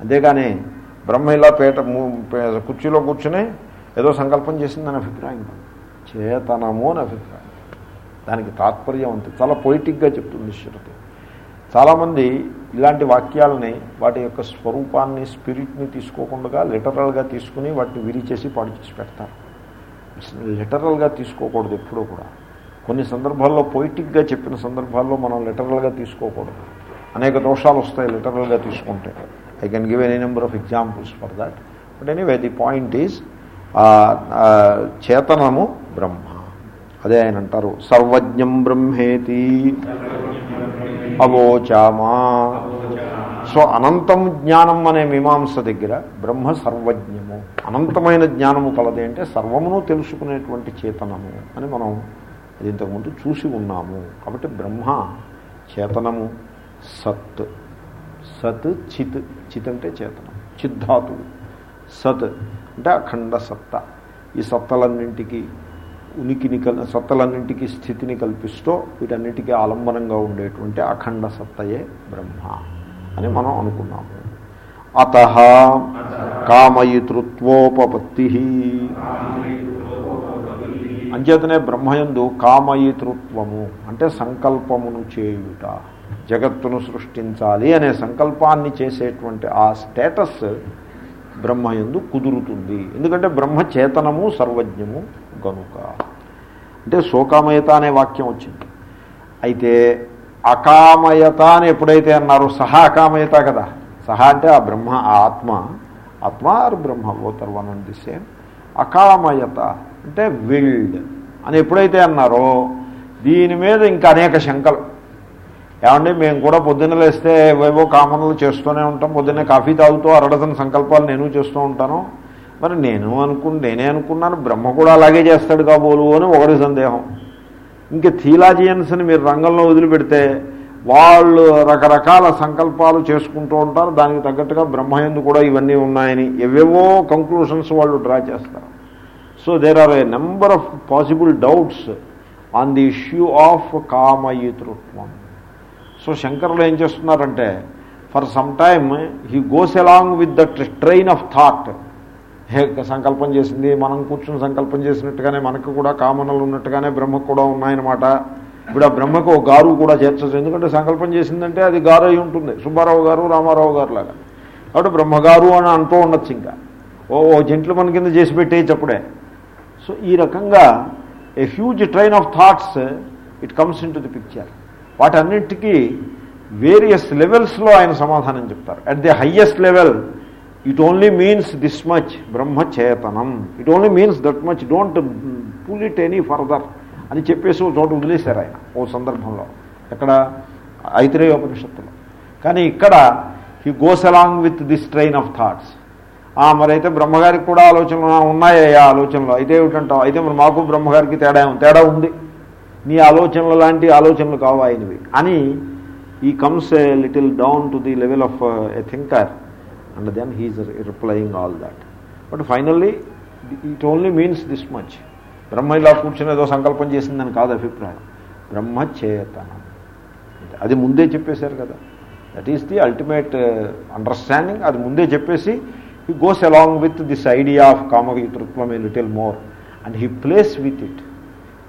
అంతేగాని బ్రహ్మ ఇలా పేట పే- కుర్చీలో కూర్చుని ఏదో సంకల్పం చేసిందని అభిప్రాయం కాదు. చేతనము అని అభిప్రాయం. దానికి తాత్పర్యం అంతే. చాలా పొయిటిక్గా చెప్తుంది శృతి. చాలామంది ఇలాంటి వాక్యాలని వాటి యొక్క స్వరూపాన్ని స్పిరిట్ని తీసుకోకుండా లిటరల్గా తీసుకుని వాటిని విరిచేసి పాడు చేసి పెడతారు. లిటరల్గా తీసుకోకూడదు ఎప్పుడూ కూడా. కొన్ని సందర్భాల్లో పొయిటిక్గా చెప్పిన సందర్భాల్లో మనం లిటరల్గా తీసుకోకూడదు. అనేక దోషాలు వస్తాయి లిటరల్గా తీసుకుంటే. I can give any number of examples for that but anyway the point is చేతనము బ్రహ్మ. అదే ఆయన అంటారు సర్వజ్ఞం బ్రహ్మేతి అవోచామా. సో అనంతం జ్ఞానం అనే మీమాంస దగ్గర బ్రహ్మ సర్వజ్ఞము. అనంతమైన జ్ఞానము కలది అంటే సర్వమును తెలుసుకునేటువంటి చేతనము అని మనం అది ఇంతకుముందు చూసి ఉన్నాము. కాబట్టి బ్రహ్మ చేతనము సత్ సత్ చిత్ చిత్ అంటే చేతనం. చిద్ధాతువు సత్ అంటే అఖండ సత్త. ఈ సత్తలన్నింటికి ఉనికిని కల్ సత్తలన్నింటికి స్థితిని కల్పిస్తూ వీటన్నిటికీ ఆలంబనంగా ఉండేటువంటి అఖండ సత్తయే బ్రహ్మ అని మనం అనుకున్నాము అత కామయితృత్వోపపత్తి. అంచేతనే బ్రహ్మయందు కామయితృత్వము అంటే సంకల్పమును చేయుట జగత్తును సృష్టించాలి అనే సంకల్పాన్ని చేసేటువంటి ఆ స్టేటస్ బ్రహ్మయందు కుదురుతుంది. ఎందుకంటే బ్రహ్మ చేతనము సర్వజ్ఞము గనుక. అంటే శోకామయత అనే వాక్యం వచ్చింది. అయితే అకామయత అని ఎప్పుడైతే అన్నారు సహా అకామయత కదా. సహా అంటే ఆ బ్రహ్మ ఆత్మ. ఆత్మ or Brahma oh one the same అకామయత. అంటే విల్డ్ అని ఎప్పుడైతే అన్నారో దీని మీద ఇంకా అనేక శంకలు. ఏమండి మేము కూడా పొద్దున్న లేస్తే ఏవేవో కామన్లు చేస్తూనే ఉంటాం. పొద్దున్నే కాఫీ తాగుతూ అరడసిన సంకల్పాలు నేను చేస్తూ ఉంటాను. మరి నేను అనుకు నేనే అనుకున్నాను బ్రహ్మ కూడా అలాగే చేస్తాడు కాబోలు అని ఒకటి సందేహం. ఇంకా థీలాజియన్స్ని మీరు రంగంలో వదిలిపెడితే వాళ్ళు రకరకాల సంకల్పాలు చేసుకుంటూ ఉంటారు. దానికి తగ్గట్టుగా బ్రహ్మయందు కూడా ఇవన్నీ ఉన్నాయని. ఎవేవో కంక్లూషన్స్ వాళ్ళు డ్రా చేస్తారు. So there are a number of possible doubts on the issue of కామయితృత్వం so శంకరులు ఏం చేస్తున్నారంటే for some time he goes along with that train of thought సంకల్పం చేసింది మనం కూర్చుని సంకల్పం చేసినట్టుగానే మనకు కూడా కామనలు ఉన్నట్టుగానే బ్రహ్మకు కూడా ఉన్నాయన్నమాట. ఇప్పుడు ఆ బ్రహ్మకు ఒక గారు కూడా చేర్చచ్చు. ఎందుకంటే సంకల్పం చేసిందంటే అది గారు అయి ఉంటుంది. సుబ్బారావు గారు రామారావు గారు లాగా. కాబట్టి బ్రహ్మగారు అని అంటూ ఉండొచ్చు ఇంకా. ఓ ఓ జంట్లు మన కింద చేసి పెట్టేయచ్చప్పుడే సో ఈ రకంగా a huge train of thoughts it comes into the picture వాటన్నిటికీ వేరియస్ లెవెల్స్లో ఆయన సమాధానం చెప్తారు. At the highest level it only means this much బ్రహ్మచేతనం. It only means that much don't pull it any further అని చెప్పేసి ఒక చోట వదిలేశారు ఆయన ఓ సందర్భంలో. ఎక్కడ? ఐతిరేయోపనిషత్తులో. కానీ ఇక్కడ he goes along with this train of thoughts మరైతే బ్రహ్మగారికి కూడా ఆలోచనలు ఉన్నాయా ఆ ఆలోచనలు. అయితే ఏమిటంటావు? అయితే మరి మాకు బ్రహ్మగారికి తేడా తేడా ఉంది. నీ ఆలోచనలు లాంటి ఆలోచనలు కావు ఆయనవి అని he comes a little down to the level of a thinker and then he's replying all that but finally it only means this much Brahma ఇలా కూర్చుని ఏదో సంకల్పం చేసిందని కాదు అభిప్రాయం. బ్రహ్మ చేతనం అది ముందే చెప్పేశారు కదా. That is the ultimate understanding అది ముందే చెప్పేసి he goes along with this idea of కామయుతృత్వం a little more and he plays with it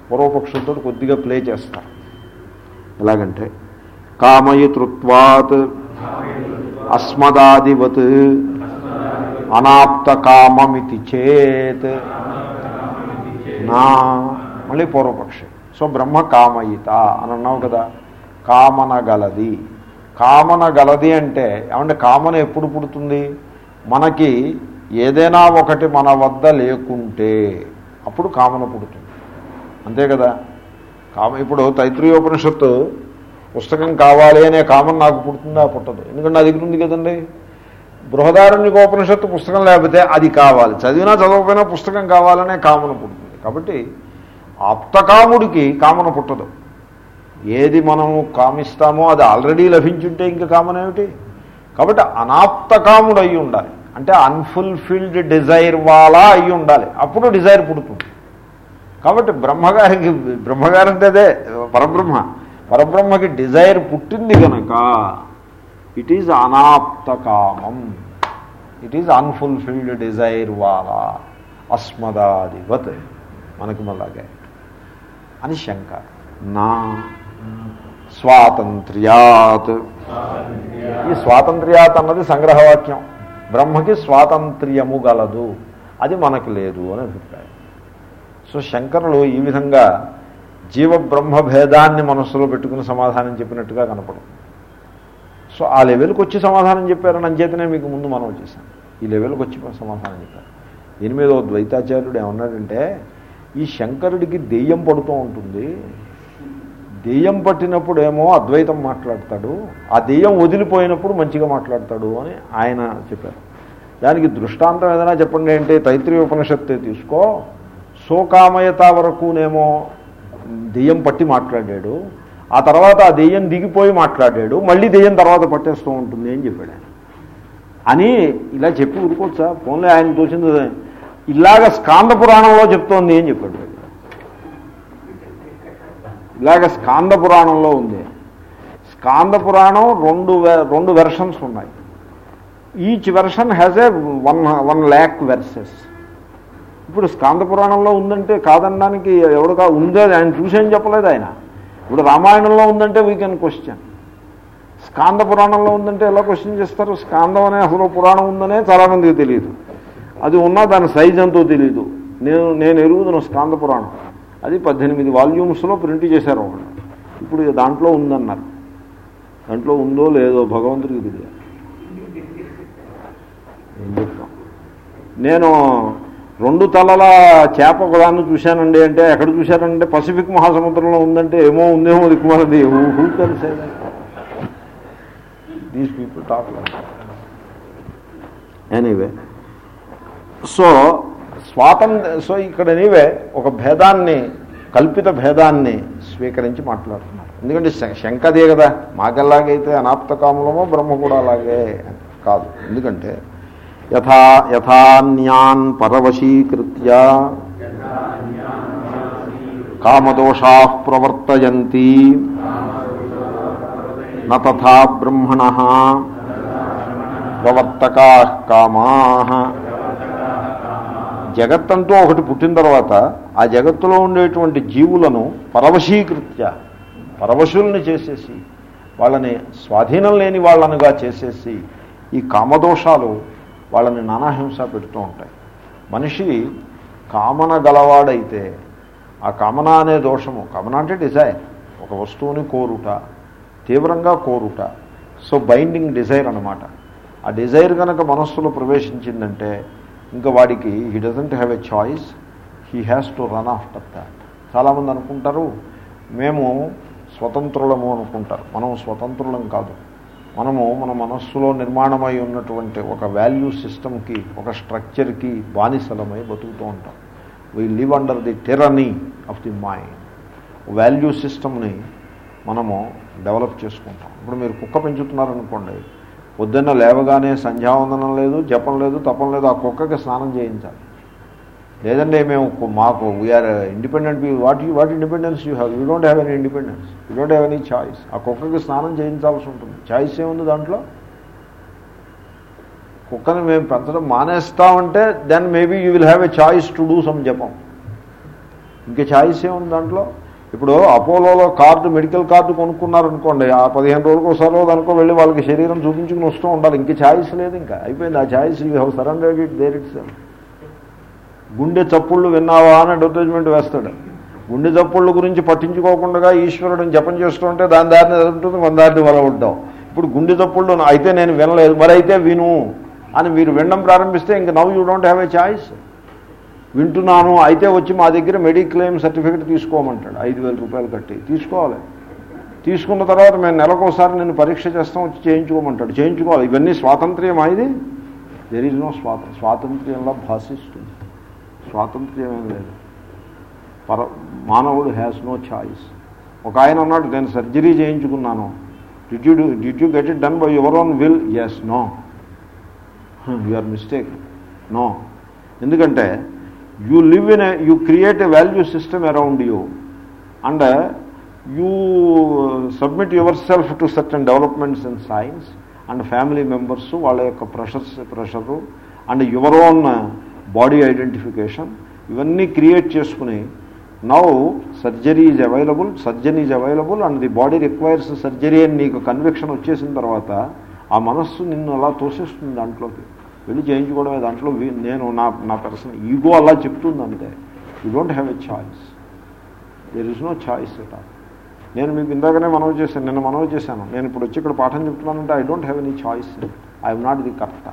పూర్వపక్షంతో కొద్దిగా ప్లే చేస్తారు ఎలాగంటే కామయుతృత్వాత్ అస్మదాదివత్ అనాప్త కామమితి చేత్ నా మళ్ళీ పూర్వపక్షి సో బ్రహ్మ కామయిత అని అన్నావు కదా కామన గలది కామన గలది అంటే ఏమంటే కామన ఎప్పుడు పుడుతుంది మనకి ఏదైనా ఒకటి మన వద్ద లేకుంటే అప్పుడు కామన పుడుతుంది. అంతే కదా? కామ ఇప్పుడు తైత్రీయోపనిషత్తు పుస్తకం కావాలి అనే కామన్ నాకు పుడుతుందా? పుట్టదు. ఎందుకంటే నా దగ్గర ఉంది కదండి. బృహదారణ్యకోపనిషత్తు పుస్తకం లేకపోతే అది కావాలి. చదివినా చదవకపోయినా పుస్తకం కావాలనే కామన పుడుతుంది. కాబట్టి ఆప్తకాముడికి కామన పుట్టదు. ఏది మనము కామిస్తామో అది ఆల్రెడీ లభించుంటే ఇంకా కామన్ ఏమిటి కాబట్టి అనాప్తకాముడు అయి ఉండాలి. అంటే అన్ఫుల్ఫిల్డ్ డిజైర్ వాలా అయి ఉండాలి. అప్పుడు డిజైర్ పుడుతుంది. కాబట్టి బ్రహ్మగారికి బ్రహ్మగారు అంటే అదే పరబ్రహ్మ. పరబ్రహ్మకి డిజైర్ పుట్టింది కనుక ఇట్ ఈజ్ అనాప్తకామం. ఇట్ ఈజ్ అన్ఫుల్ఫిల్డ్ డిజైర్ వాలా. అస్మదాదివత్. మనకి మళ్ళాగే అని శంక. నా స్వాతంత్ర్యాత్. ఈ స్వాతంత్ర్యాత్ అన్నది సంగ్రహవాక్యం. బ్రహ్మకి స్వాతంత్ర్యము గలదు. అది మనకు లేదు అని అభిప్రాయం. సో శంకరులు ఈ విధంగా జీవ బ్రహ్మ భేదాన్ని మనస్సులో పెట్టుకుని సమాధానం చెప్పినట్టుగా కనపడదు. సో ఆ లెవెల్కి వచ్చి సమాధానం చెప్పారని అంచేతనే మీకు ముందు మనం వచ్చేసాను ఈ లెవెల్కి వచ్చి సమాధానం చెప్పారు. దీని మీద ఓ ద్వైతాచార్యుడు ఏమన్నాడంటే ఈ శంకరుడికి దెయ్యం పడుతూ ఉంటుంది. దెయ్యం పట్టినప్పుడు ఏమో అద్వైతం మాట్లాడతాడు ఆ దెయ్యం వదిలిపోయినప్పుడు మంచిగా మాట్లాడతాడు అని ఆయన చెప్పారు. దానికి దృష్టాంతం ఏదైనా చెప్పండి అంటే తైత్రీయ ఉపనిషత్తే తీసుకో. సోకామయత వరకునేమో దెయ్యం పట్టి మాట్లాడాడు ఆ తర్వాత ఆ దెయ్యం దిగిపోయి మాట్లాడాడు మళ్ళీ దెయ్యం తర్వాత పట్టేస్తూ ఉంటుంది అని చెప్పాడు ఆయన. అని ఇలా చెప్పి ఊరుకోవచ్చా ఫోన్లో ఆయన తోచింది ఇలాగ స్కాంద పురాణంలో చెప్తోంది అని చెప్పాడు. ఇలాగ స్కాంద పురాణంలో ఉంది. స్కాంద పురాణం రెండు రెండు వెర్షన్స్ ఉన్నాయి. Each version has a one one lakh verses ఇప్పుడు స్కాంద పురాణంలో ఉందంటే కాదనడానికి ఎవడు కా ఉందే ఆయన చూసేం చెప్పలేదు ఆయన. ఇప్పుడు రామాయణంలో ఉందంటే వీ కెన్ క్వశ్చన్ స్కాంద పురాణంలో ఉందంటే ఎలా క్వశ్చన్ చేస్తారు? స్కాందం అనే అసలు పురాణం ఉందనే చాలామందికి తెలియదు అది ఉన్నా దాని సైజ్ ఎంతో తెలియదు నేను నేను ఎరుగుతున్న స్కాంద పురాణం. అది పద్దెనిమిది వాల్యూమ్స్లో ప్రింట్ చేశారు వాళ్ళు ఇప్పుడు దాంట్లో ఉందన్నారు. దాంట్లో ఉందో లేదో భగవంతుడికి తెలియదు ఏం చెప్తాం? నేను రెండు తలల చేప ఒకదాన్ని చూశానండి అంటే ఎక్కడ చూశానంటే పసిఫిక్ మహాసముద్రంలో ఉందంటే ఏమో ఉందేమో దిక్కుమాలది హూ కలిసే these people talk anyway so స్వాతంత్ర సో ఇక్కడ నీవే ఒక భేదాన్ని కల్పిత భేదాన్ని స్వీకరించి మాట్లాడుతున్నారు. ఎందుకంటే శంకదే కదా మాకెలాగైతే అనాప్తకాములమో బ్రహ్మ కూడా అలాగే కాదు. ఎందుకంటే యథా యథాన్యాన్ పరవశీకృత్య కామదోషా ప్రవర్తయంతి నథా బ్రహ్మణ ప్రవర్తకా కామా జగత్తంటూ ఒకటి పుట్టిన తర్వాత ఆ జగత్తులో ఉండేటువంటి జీవులను పరవశీకృత్య పరవశుల్ని చేసేసి వాళ్ళని స్వాధీనం లేని వాళ్ళనుగా చేసేసి ఈ కామదోషాలు వాళ్ళని నానాహింస పెడుతూ ఉంటాయి. మనిషి కామన గలవాడైతే ఆ కామన అనే దోషము కామన అంటే డిజైర్ ఒక వస్తువుని కోరుట తీవ్రంగా కోరుట సో బైండింగ్ డిజైర్ అనమాట ఆ డిజైర్ కనుక మనస్సులో ప్రవేశించిందంటే ఇంకా వాడికి he doesn't have a choice he has to run after that చాలామంది అనుకుంటారు మేము స్వతంత్రులము అనుకుంటారు. మనం స్వతంత్రులం కాదు. మనము మన మనస్సులో నిర్మాణమై ఉన్నటువంటి ఒక వాల్యూ సిస్టమ్కి ఒక స్ట్రక్చర్కి బానిసలమై బతుకుతూ ఉంటాం. We live under the tyranny of the mind value సిస్టమ్ని మనము డెవలప్ చేసుకుంటాం. ఇప్పుడు మీరు కుక్క పెంచుతున్నారనుకోండి పొద్దున్న లేవగానే సంధ్యావందనం లేదు జపం లేదు తపం లేదు ఆ కుక్కకి స్నానం చేయించాలి. లేదంటే మేము మాకు we are independent what you what independence you have you don't have any independence. You don't have any choice. ఆ కుక్కకి స్నానం చేయించాల్సి ఉంటుంది. చాయిస్ ఏముంది దాంట్లో? కుక్కని మేము పెంచడం మానేస్తామంటే then maybe you will have a choice to do some జపం. ఇంకా చాయిస్ ఏముంది దాంట్లో? ఇప్పుడు అపోలోలో కార్డు మెడికల్ కార్డు కొనుక్కున్నారనుకోండి ఆ పదిహేను రోజులకు ఒకసారి దానికో వెళ్ళి వాళ్ళకి శరీరం చూపించుకుని వస్తూ ఉండాలి. ఇంక ఛాయిస్ లేదు ఇంకా. అయిపోయింది ఆ choice. You have surrendered it there it's గుండె చప్పుళ్ళు విన్నావా అని అడ్వర్టైజ్మెంట్ వేస్తాడు. గుండె చప్పుళ్ళ గురించి పట్టించుకోకుండా ఈశ్వరుడిని జపం చేస్తుంటే దాని దారిని ఎదుగుతుంది మన దారిని వలవడ్డాం ఇప్పుడు గుండె చప్పుళ్ళు అయితే నేను వినలేదు. మరి అయితే విను అని మీరు వినడం ప్రారంభిస్తే ఇంక now you don't have a choice వింటున్నాను అయితే వచ్చి మా దగ్గర మెడిక్లెయిమ్ సర్టిఫికేట్ తీసుకోమంటాడు. ఐదు వేల రూపాయలు కట్టి. తీసుకోవాలి. తీసుకున్న తర్వాత మేము నెలకోసారి నేను పరీక్ష చేస్తాం వచ్చి చేయించుకోమంటాడు. చేయించుకోవాలి. ఇవన్నీ స్వాతంత్ర్యం ఇది? దెర్ ఈజ్ నో స్వాత స్వాతంత్ర్యంలో భాషిస్తుంది. స్వాతంత్ర్యం ఏం లేదు. పర మానవుడు హ్యాస్ నో ఛాయిస్ ఒక ఆయన అన్నాడు నేను సర్జరీ చేయించుకున్నాను. Did you did you get it done by your own will yes no or mistake no ఎందుకంటే you live in you create a value system around you and you submit yourself to certain developments in science and family members వాళ్ళ యొక్క pressures pressure and your own body identification ఇవన్నీ create చేసుకుని now surgery is available surgeon is available and the body requires surgery అని నీకు conviction వచ్చేసిన తర్వాత ఆ మనస్సు నిన్ను అలా తోసేస్తుంది దాంట్లోకి. వెళ్ళి చేయించుకోవడమే. దాంట్లో నేను నా నా పర్సన్ ఈగో అలా చెప్తుంది అంతే you don't have a choice there is no choice at all నేను మీకు ఇందాకనే మనవి చేశాను నిన్న మనవి చేశాను. నేను ఇప్పుడు వచ్చి ఇక్కడ పాఠం చెప్తున్నానంటే I don't have any choice I'm not the కర్త.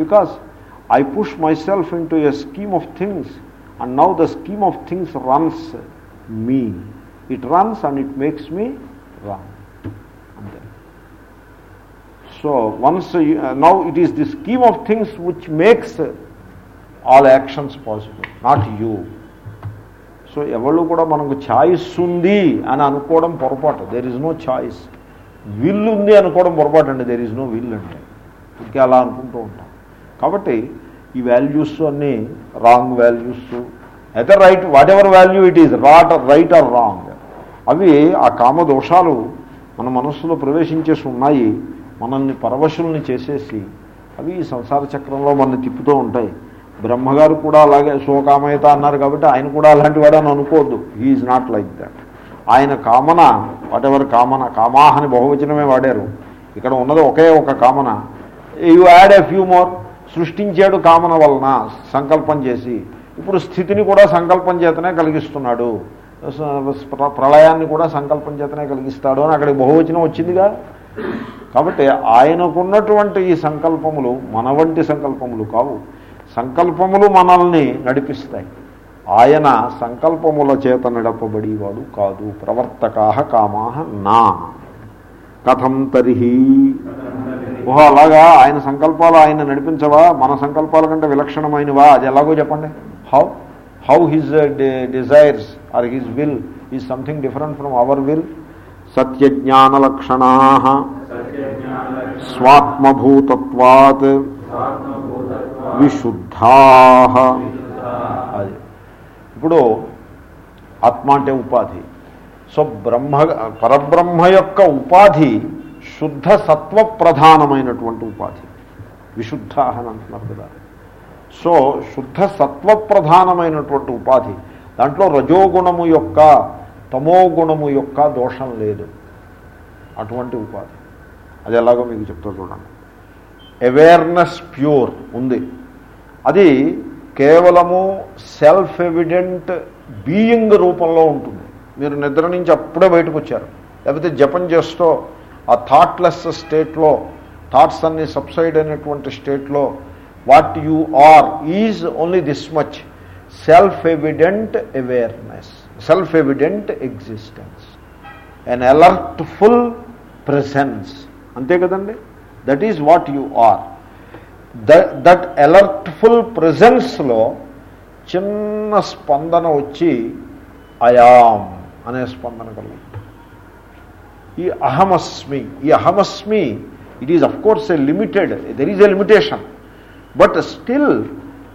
Because I push myself into a scheme of things and now the scheme of things runs me it runs and it makes me run అంతే so once now it is the scheme of things which makes all actions possible not you so ఎవళ్ళు కూడా మనకు choice ఉంది అని అనుకోవడం పొరపాటు. There is no choice will ఉంది అనుకోవడం పొరపాటు అండి. దెర్ ఇస్ నో విల్ అంటే ఇంకే అలా అనుకుంటూ ఉంటాం. కాబట్టి ఈ వాల్యూస్ అన్నీ రాంగ్ వాల్యూస్ అయితే right whatever value it is right right or wrong అవి ఆ కామదోషాలు మన మనస్సులో ప్రవేశించేసి ఉన్నాయి. మనల్ని పరవశుల్ని చేసేసి అవి ఈ సంసార చక్రంలో మనల్ని తిప్పుతూ ఉంటాయి. బ్రహ్మగారు కూడా అలాగే శోకామయత అన్నారు కాబట్టి ఆయన కూడా అలాంటి వాడని అనుకోవద్దు. హీఈస్ నాట్ లైక్ దట్ ఆయన కామన వాట్ ఎవర్ కామన కామాహని బహువచనమే వాడారు. ఇక్కడ ఉన్నది ఒకే ఒక కామన. You add a few more సృష్టించాడు కామన వలన సంకల్పం చేసి. ఇప్పుడు స్థితిని కూడా సంకల్పం చేతనే కలిగిస్తున్నాడు. ప్ర- ప్రళయాన్ని కూడా సంకల్పం చేతనే కలిగిస్తాడు అని అక్కడికి బహువచనం వచ్చిందిగా? కాబట్టి ఆయనకున్నటువంటి ఈ సంకల్పములు మన వంటి సంకల్పములు కావు. సంకల్పములు మనల్ని నడిపిస్తాయి. ఆయన సంకల్పముల చేత నడపబడేవాడు కాదు. ప్రవర్తకా కామా నా. కథం తరిహి. ఓహో అలాగా ఆయన సంకల్పాలు ఆయన నడిపించవా? మన సంకల్పాల కంటే విలక్షణమైనవా? అది ఎలాగో చెప్పండి. How how his desires or his will is something different from our will సత్యజ్ఞానలక్షణా స్వాత్మభూతత్వాత్ విశుద్ధా అది. ఇప్పుడు ఆత్మ అంటే ఉపాధి. సో బ్రహ్మ పరబ్రహ్మ యొక్క ఉపాధి శుద్ధ సత్వ ప్రధానమైనటువంటి ఉపాధి. విశుద్ధ అని అంటున్నారు కదా. సో శుద్ధ సత్వ ప్రధానమైనటువంటి ఉపాధి. దాంట్లో రజోగుణము యొక్క తమోగుణము యొక్క దోషం లేదు. అటువంటి ఉపాధి. అది ఎలాగో మీకు చెప్తా చూడండి. అవేర్నెస్ ప్యూర్ ఉంది. అది కేవలము సెల్ఫ్ ఎవిడెంట్ బీయింగ్ రూపంలో ఉంటుంది. మీరు నిద్ర నుంచి అప్పుడే బయటకు వచ్చారు. లేకపోతే జపం చేస్తూ ఆ థాట్లెస్ స్టేట్లో థాట్స్ అన్ని సబ్సైడ్ అయినటువంటి స్టేట్లో what you are is only this much self evident awareness self evident existence an alertful presence అంతే కదండి? That is what you are that alertful ప్రెజెన్స్లో చిన్న స్పందన వచ్చి అయాం అనే స్పందన కలుగుతుంది. ఈ అహమస్మి ఈ అహమస్మి it is of course a limited there is a limitation but still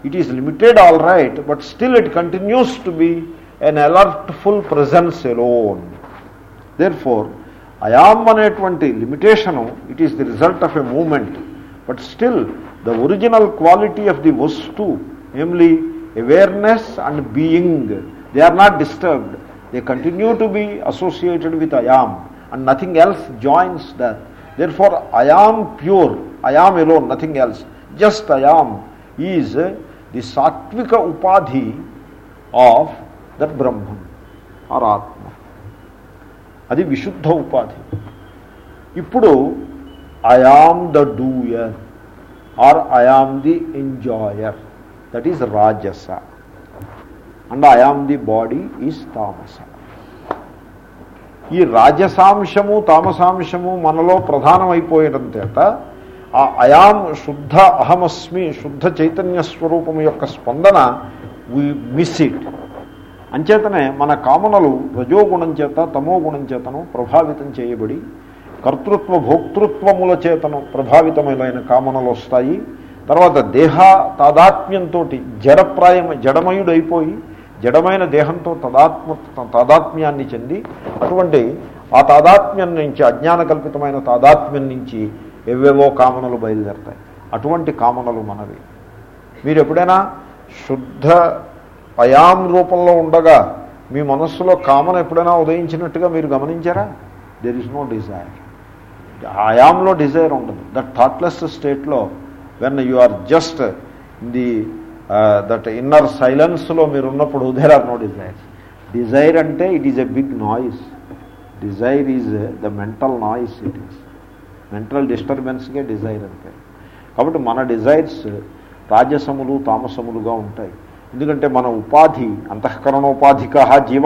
it is limited all right but still it continues to be an alertful presence alone therefore I am అనేటువంటి limitation it is the result of a moment but still the original quality of the వస్తు namely awareness and being they are not disturbed they continue to be associated with I am and nothing else joins that therefore I am pure I am alone nothing else just I am is the సాత్విక ఉపాధి of that బ్రహ్మం ఆరాత్మ. అది విశుద్ధ ఉపాధి. ఇప్పుడు I am the doer or I am the enjoyer that is రాజస and I am the body is తామస ఈ రాజసాంశము తామసాంశము మనలో ప్రధానమైపోయడం చేత ఆ అయాం శుద్ధ అహమస్మి శుద్ధ చైతన్య స్వరూపము యొక్క స్పందన వి మిస్ ఇట్ అంచేతనే మన కామనలు రజోగుణం చేత తమో గుణం చేతను ప్రభావితం చేయబడి కర్తృత్వ భోక్తృత్వముల చేతను ప్రభావితమైన కామనలు వస్తాయి. తర్వాత దేహ తాదాత్మ్యంతో జడప్రాయం జడమయుడైపోయి జడమైన దేహంతో తదాత్మ తాదాత్మ్యాన్ని చెంది అటువంటి ఆ తాదాత్మ్యం నుంచి అజ్ఞాన కల్పితమైన తాదాత్మ్యం నుంచి ఎవేవో కామనలు బయలుదేరతాయి. అటువంటి కామనలు మనవి. మీరు ఎప్పుడైనా శుద్ధ పయాం రూపంలో ఉండగా మీ మనస్సులో కామన ఎప్పుడైనా ఉదయించినట్టుగా మీరు గమనించారా? దెర్ ఇస్ నో డిజైర్ ఆయాంలో డిజైర్ ఉండదు. దట్ థాట్లెస్ స్టేట్లో when you are just the that inner సైలెన్స్లో మీరు ఉన్నప్పుడు there are no desire desire అంటే it is a big noise desire is the mental noise it is mental డిస్టర్బెన్స్కే desire అంటే. కాబట్టి మన desires రాజసములు తామసములుగా ఉంటాయి. ఎందుకంటే మన ఉపాధి అంతఃకరణోపాధిక జీవ.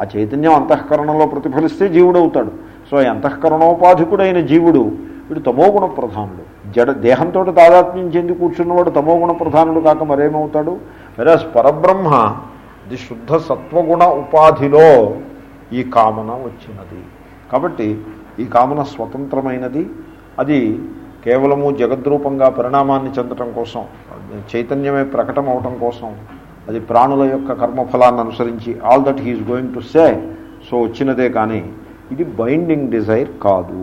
ఆ చైతన్యం అంతఃకరణలో ప్రతిఫలిస్తే జీవుడవుతాడు. సో అంతఃకరణోపాధికుడైన జీవుడు వీడు తమోగుణ ప్రధానుడు. జడ దేహంతో తాదాత్మ్యం చెంది కూర్చున్నవాడు తమోగుణ ప్రధానుడు కాక మరేమవుతాడు? వెరాజ్ పరబ్రహ్మ ది శుద్ధ సత్వగుణ ఉపాధిలో ఈ కామన వచ్చినది. కాబట్టి ఈ కామన స్వతంత్రమైనది. అది కేవలము జగద్రూపంగా పరిణామాన్ని చెందటం కోసం చైతన్యమే ప్రకటం అవటం కోసం అది ప్రాణుల యొక్క కర్మఫలాన్ని అనుసరించి all that he's going to say so వచ్చినదే కానీ ఇది బైండింగ్ డిజైర్ కాదు.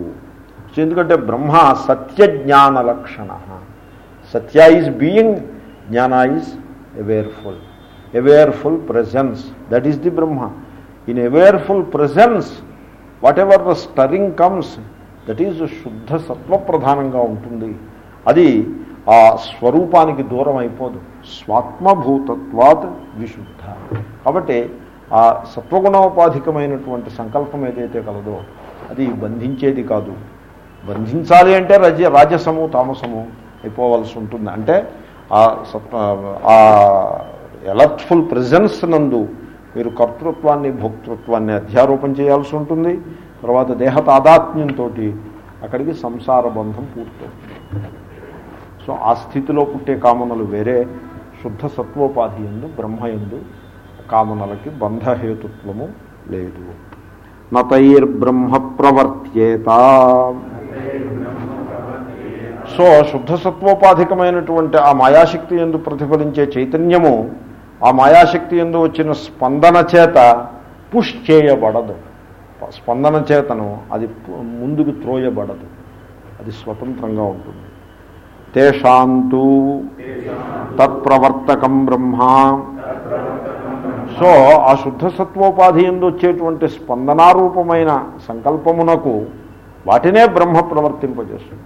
ఎందుకంటే బ్రహ్మ సత్యజ్ఞాన లక్షణ. సత్య ఈజ్ బీయింగ్ జ్ఞాన is awareful. Awareful presence that is the Brahma. In awareful presence whatever the stirring comes that is శుద్ధ సత్వప్రధానంగా ఉంటుంది. అది ఆ స్వరూపానికి దూరం అయిపోదు. స్వాత్మభూతత్వాత్ విశుద్ధ. కాబట్టి ఆ సత్వగుణోపాధికమైనటువంటి సంకల్పం ఏదైతే కలదో అది బంధించేది కాదు. బంధించాలి అంటే రజ రాజసము తామసము అయిపోవలసి ఉంటుంది. అంటే ఆ సత్వ ఆ ఎలర్ట్ఫుల్ ప్రజెన్స్ నందు మీరు కర్తృత్వాన్ని భోక్తృత్వాన్ని అధ్యారోపణ చేయాల్సి ఉంటుంది. తర్వాత దేహ తాదాత్మ్యంతో అక్కడికి సంసార బంధం పూర్తవుతుంది. సో ఆ స్థితిలో పుట్టే కామనలు వేరే శుద్ధ సత్వోపాధి ఎందు బ్రహ్మయందు కామనలకి బంధహేతుత్వము లేదు. నతైర్బ్రహ్మ ప్రవర్త్యేత సో శుద్ధ సత్వోపాధికమైనటువంటి ఆ మాయాశక్తి ఎందు ప్రతిఫలించే చైతన్యము ఆ మాయాశక్తి ఎందు వచ్చిన స్పందన చేత పుష్ చేయబడదు స్పందన చేతను అది ముందుకు త్రోయబడదు. అది స్వతంత్రంగా ఉంటుంది. తేషాంతు తత్ప్రవర్తకం బ్రహ్మ. సో ఆ శుద్ధ సత్వోపాధి ఎందు వచ్చేటువంటి స్పందనారూపమైన సంకల్పమునకు వాటినే బ్రహ్మ ప్రవర్తింపజేస్తుంది.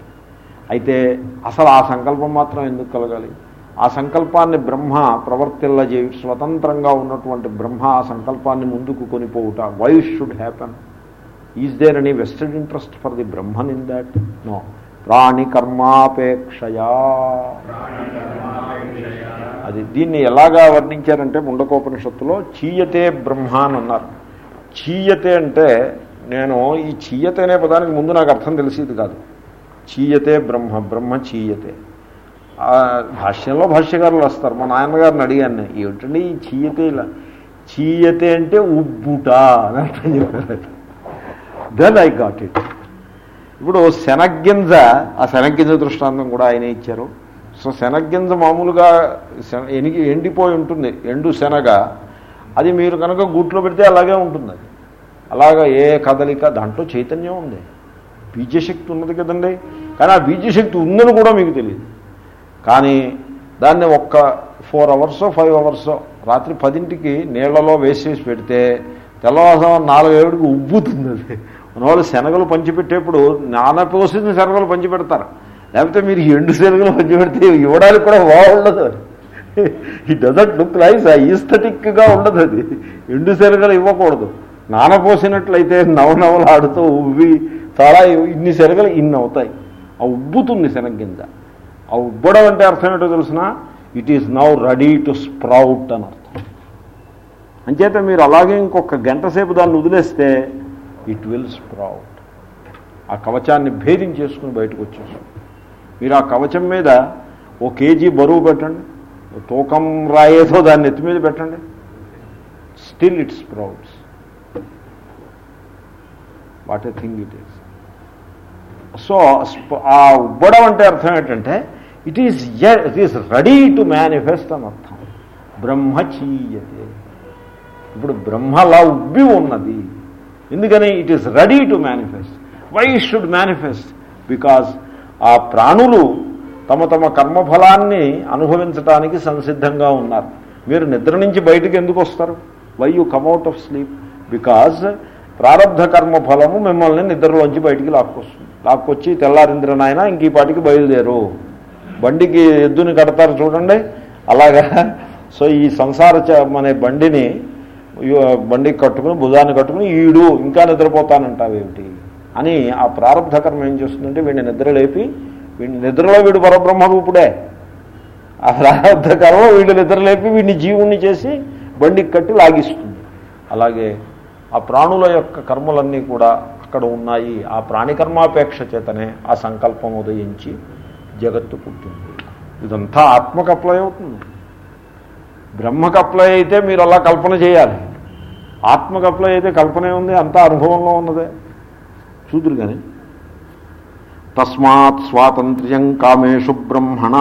అయితే అసలు ఆ సంకల్పం మాత్రం ఎందుకు కలగాలి? ఆ సంకల్పాన్ని బ్రహ్మ ప్రవర్తిల్లజే స్వతంత్రంగా ఉన్నటువంటి బ్రహ్మ ఆ సంకల్పాన్ని ముందుకు కొనిపోవుట. Why should happen is there any vested interest for the Brahman in that no ప్రాణి కర్మాపేక్షయా అది దీన్ని ఎలాగా వర్ణించారంటే ముండకోపనిషత్తులో చీయతే బ్రహ్మ అని అన్నారు. చీయతే అంటే నేను ఈ చీయతే అనే పదానికి ముందు నాకు అర్థం తెలిసేది కాదు. చీయతే బ్రహ్మ బ్రహ్మ చీయతే. భాష్యంలో భాష్యకారులు వస్తారు. మా నాన్నగారిని అడిగాను ఏమిటండి ఈ చీయతే ఇలా? చీయతే అంటే ఉబ్బుట అని అర్థం చెప్పారు దెన్ ఐ గాట్ ఇట్ ఇప్పుడు శనగ్గింజ ఆ శనగ్గింజ దృష్టాంతం కూడా ఆయన ఇచ్చారు. సో శనగ్గింజ మామూలుగా ఎనిగి ఎండిపోయి ఉంటుంది. ఎండు శనగ అది మీరు కనుక గూట్లో పెడితే అలాగే ఉంటుంది. అది అలాగా ఏ కదలిక దాంట్లో చైతన్యం ఉంది. బీజశక్తి ఉన్నది కదండి. కానీ ఆ బీజశక్తి ఉందని కూడా మీకు తెలియదు. కానీ దాన్ని ఒక్క ఫోర్ అవర్సో ఫైవ్ అవర్సో రాత్రి పదింటికి నీళ్ళలో వేసేసి పెడితే తెల్లవారుజాము నాలుగు ఏడుకి ఉబ్బుతుంది అది. మన వాళ్ళు శనగలు పంచిపెట్టేప్పుడు నానపోసిన శనగలు పంచిపెడతారు. లేకపోతే మీరు ఎండు శనగలు పంచిపెడితే ఇవ్వడానికి కూడా బాగుండదు ఈ డజంట్ లుక్ లైస్ ఈస్థటిక్గా ఉండదు అది. ఎండు శనగలు ఇవ్వకూడదు. నానపోసినట్లయితే నవనవలాడుతూ ఉవ్వి చాలా ఇన్ని శనగలు ఇన్ని అవుతాయి. ఆ ఉబ్బుతుంది శనగ్గింజ ఆ ఉబ్బడం అంటే అర్థం ఏంటో తెలిసిన? It is now ready to sprout అని అర్థం. అంచేత మీరు అలాగే ఇంకొక గంట సేపు దాన్ని వదిలేస్తే ఇట్ విల్ స్ప్రౌట్. ఆ కవచాన్ని భేదించేసుకుని బయటకు వచ్చేస్తుంది. మీరు ఆ కవచం మీద ఓ కేజీ బరువు పెట్టండి తూకం రాయేదో దాన్ని ఎత్తి మీద పెట్టండి. Still it sprouts what a thing it is so ఆ ఉబ్బడం అంటే అర్థం ఏంటంటే it is it is ready to manifest అని అర్థం. బ్రహ్మచీయతే ఇప్పుడు బ్రహ్మలా ఉబ్బి ఉన్నది. ఎందుకని it is ready to manifest why should manifest because ఆ ప్రాణులు తమ తమ కర్మఫలాన్ని అనుభవించటానికి సంసిద్ధంగా ఉన్నారు. మీరు నిద్ర నుంచి బయటకు ఎందుకు వస్తారు? Why you come out of sleep because ప్రారంధ కర్మ ఫలము మిమ్మల్ని నిద్రలోంచి బయటికి లాక్కొస్తుంది. లాక్కొచ్చి తెల్లారింద్ర నాయన ఇంక ఈ పాటికి బయలుదేరు. బండికి ఎద్దుని కడతారు చూడండి. అలాగా. సో ఈ సంసార మన బండిని బండికి కట్టుకుని భుజాన్ని కట్టుకుని ఈడు ఇంకా నిద్రపోతానంటావేమిటి? అని ఆ ప్రారంభ కర్మ ఏం చేస్తుందంటే వీడిని నిద్ర లేపి వీడిని నిద్రలో వీడు పరబ్రహ్మ రూపుడే ఆ ప్రారంభ కర్మ వీడు నిద్ర లేపి వీడిని జీవుణ్ణి చేసి బండికి కట్టి లాగిస్తుంది. అలాగే ఆ ప్రాణుల యొక్క కర్మలన్నీ కూడా అక్కడ ఉన్నాయి. ఆ ప్రాణి కర్మాపేక్ష చేతనే ఆ సంకల్పం ఉదయించి జగత్తు పుట్టింది. ఇదంతా ఆత్మకు అవుతుంది. బ్రహ్మకు అప్లై అయితే మీరు అలా కల్పన చేయాలి. ఆత్మకు అప్లై అయితే కల్పనే ఉంది అంతా అనుభవంలో ఉన్నదే. చూదురు కానీ తస్మాత్ స్వాతంత్ర్యం కామేషు బ్రహ్మణ.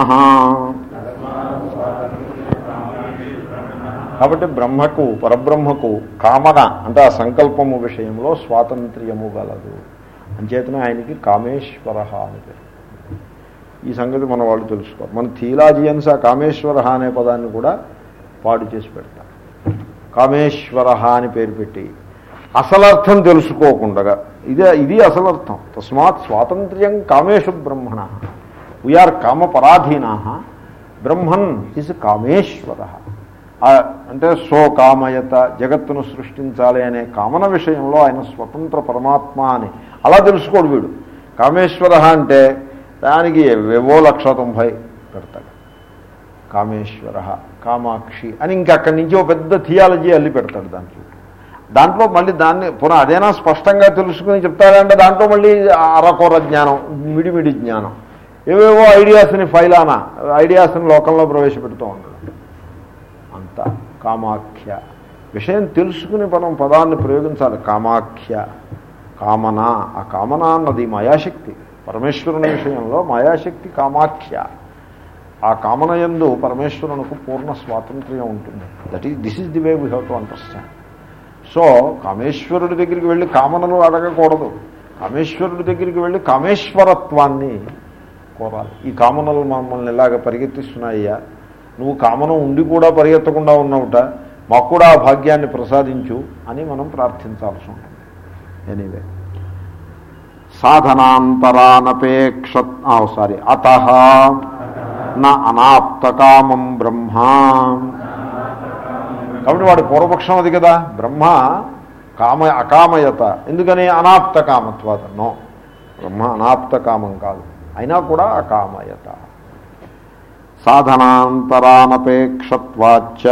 కాబట్టి బ్రహ్మకు పరబ్రహ్మకు కామన అంటే ఆ సంకల్పము విషయంలో స్వాతంత్ర్యము గలదు. అంచేతనే ఆయనకి కామేశ్వర అని పేరు. ఈ సంగతి మన వాళ్ళు తెలుసుకోవాలి. మన థీలాజియన్స్ ఆ కామేశ్వర అనే పదాన్ని కూడా పాడు చేసి పెడతారు కామేశ్వర అని పేరు పెట్టి అసలర్థం తెలుసుకోకుండా ఇదే ఇది అసలర్థం. తస్మాత్ స్వాతంత్ర్యం కామేషు బ్రహ్మణ. వీఆర్ కామపరాధీనా. బ్రహ్మన్ ఇస్ కామేశ్వర. అంటే సో కామయత జగత్తును సృష్టించాలి అనే కామన విషయంలో ఆయన స్వతంత్ర పరమాత్మ అని. అలా తెలుసుకోడు వీడు. కామేశ్వర అంటే దానికి ఏవో లక్ష తొంభై కామేశ్వర కామాక్షి అని ఇంకా అక్కడి నుంచి ఒక పెద్ద థియాలజీ అల్లి పెడతాడు దాంట్లో. దాంట్లో మళ్ళీ దాన్ని పునః అదేనా స్పష్టంగా తెలుసుకుని చెప్తాడంటే దాంట్లో మళ్ళీ అరకొర జ్ఞానం మిడిమిడి జ్ఞానం. ఏవేవో ఐడియాస్ని ఫైలానా ఐడియాస్ని లోకంలో ప్రవేశపెడుతూ ఉంటాడు. అంతా కామాఖ్య. విషయం తెలుసుకుని మనం పదాన్ని ప్రయోగించాలి. కామాఖ్య కామన. ఆ కామన అన్నది మాయాశక్తి. పరమేశ్వరుని విషయంలో మాయాశక్తి కామాఖ్య. ఆ కామన యందు పూర్ణ స్వాతంత్ర్యం ఉంటుంది. That is this is the way we have to understand so కామేశ్వరుడి దగ్గరికి వెళ్ళి కామనలు అడగకూడదు. కామేశ్వరుడి దగ్గరికి వెళ్ళి కామేశ్వరత్వాన్ని కోరాలి. ఈ కామనలు మమ్మల్ని ఇలాగ పరిగెత్తిస్తున్నాయ్యా? నువ్వు కామనం ఉండి కూడా పరిగెత్తకుండా ఉన్నావుట. మాకు కూడా ఆ భాగ్యాన్ని ప్రసాదించు అని మనం ప్రార్థించాల్సి ఉంటుంది. ఎనీవే సాధనాంతరానపేక్ష సారీ అత నా అనాప్తకామం బ్రహ్మ. కాబట్టి వాడి పూర్వపక్షం అది కదా. బ్రహ్మ కామ అకామయత. ఎందుకని? అనాప్త కామత్వాత నో. బ్రహ్మ అనాప్త కామం కాదు. అయినా కూడా అకామయత. సాధనాంతరానపేక్షత్వాచ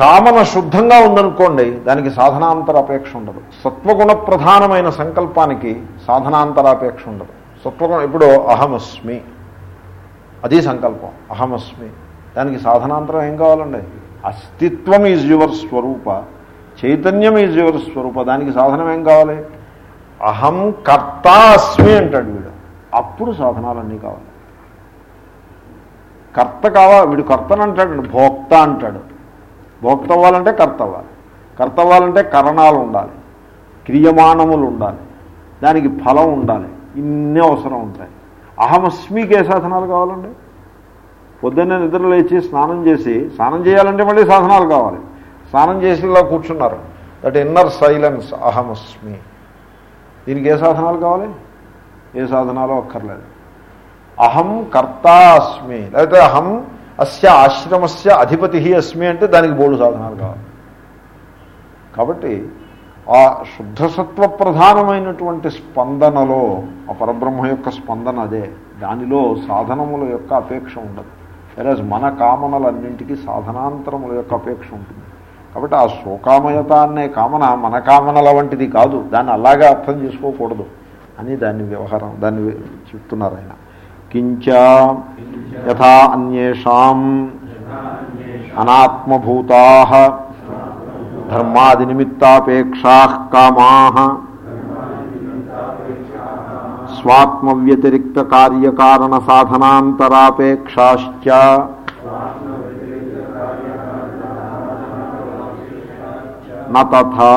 కామన శుద్ధంగా ఉందనుకోండి దానికి సాధనాంతర అపేక్ష ఉండదు. సత్వగుణ ప్రధానమైన సంకల్పానికి సాధనాంతరాపేక్ష ఉండదు. సత్వగుణం ఇప్పుడు అహమస్మి. అది సంకల్పం అహమస్మి. దానికి సాధనాంతరం ఏం కావాలండి? అస్తిత్వం ఈజ్ యువర్ స్వరూప చైతన్యం ఈజ్ యువర్ స్వరూప దానికి సాధనం ఏం కావాలి? అహం కర్త అస్మి అంటాడు వీడు. అప్పుడు సాధనాలన్నీ కావాలి. కర్త కావాలి వీడు కర్తను అంటాడు భోక్త అంటాడు. భోక్త అవ్వాలంటే కర్త అవ్వాలి. కర్త అవ్వాలంటే కరణాలు ఉండాలి. క్రియమాణములు ఉండాలి. దానికి ఫలం ఉండాలి. ఇన్ని అవసరం ఉంటాయి. అహమస్మికి ఏ సాధనాలు కావాలండి. పొద్దున్నే నిద్ర లేచి స్నానం చేసి స్నానం చేయాలంటే మళ్ళీ సాధనాలు కావాలి. స్నానం చేసి ఇలా కూర్చున్నారు. దట్ ఇన్నర్ సైలెన్స్ అహమస్మి దీనికి ఏ సాధనాలు కావాలి? ఏ సాధనాలు అక్కర్లేదు. అహం కర్తా అస్మి. లేకపోతే అహం అస్య ఆశ్రమస్య అధిపతి అస్మి అంటే దానికి బోడు సాధనాలు కావాలి. కాబట్టి ఆ శుద్ధసత్వ ప్రధానమైనటువంటి స్పందనలో ఆ పరబ్రహ్మ యొక్క స్పందన అదే. దానిలో సాధనముల యొక్క అపేక్ష ఉండదు. వెరాజ్ మన కామనలన్నింటికీ సాధనాంతరముల యొక్క అపేక్ష ఉంటుంది. కాబట్టి ఆ శోకామయత అనే కామన మన కామనల వంటిది కాదు. దాన్ని అలాగే అర్థం చేసుకోకూడదు. అని దాన్ని వ్యవహారం దాన్ని చెప్తున్నారు ఆయన. కించ యథా అన్యేషాం అనాత్మభూతా ధర్మాది నిమిత్తాపేక్షా కామా స్వాత్మ వ్యతిరిక్త కార్యకారణ సాధనాంతరాపేక్షాశ్చ నథా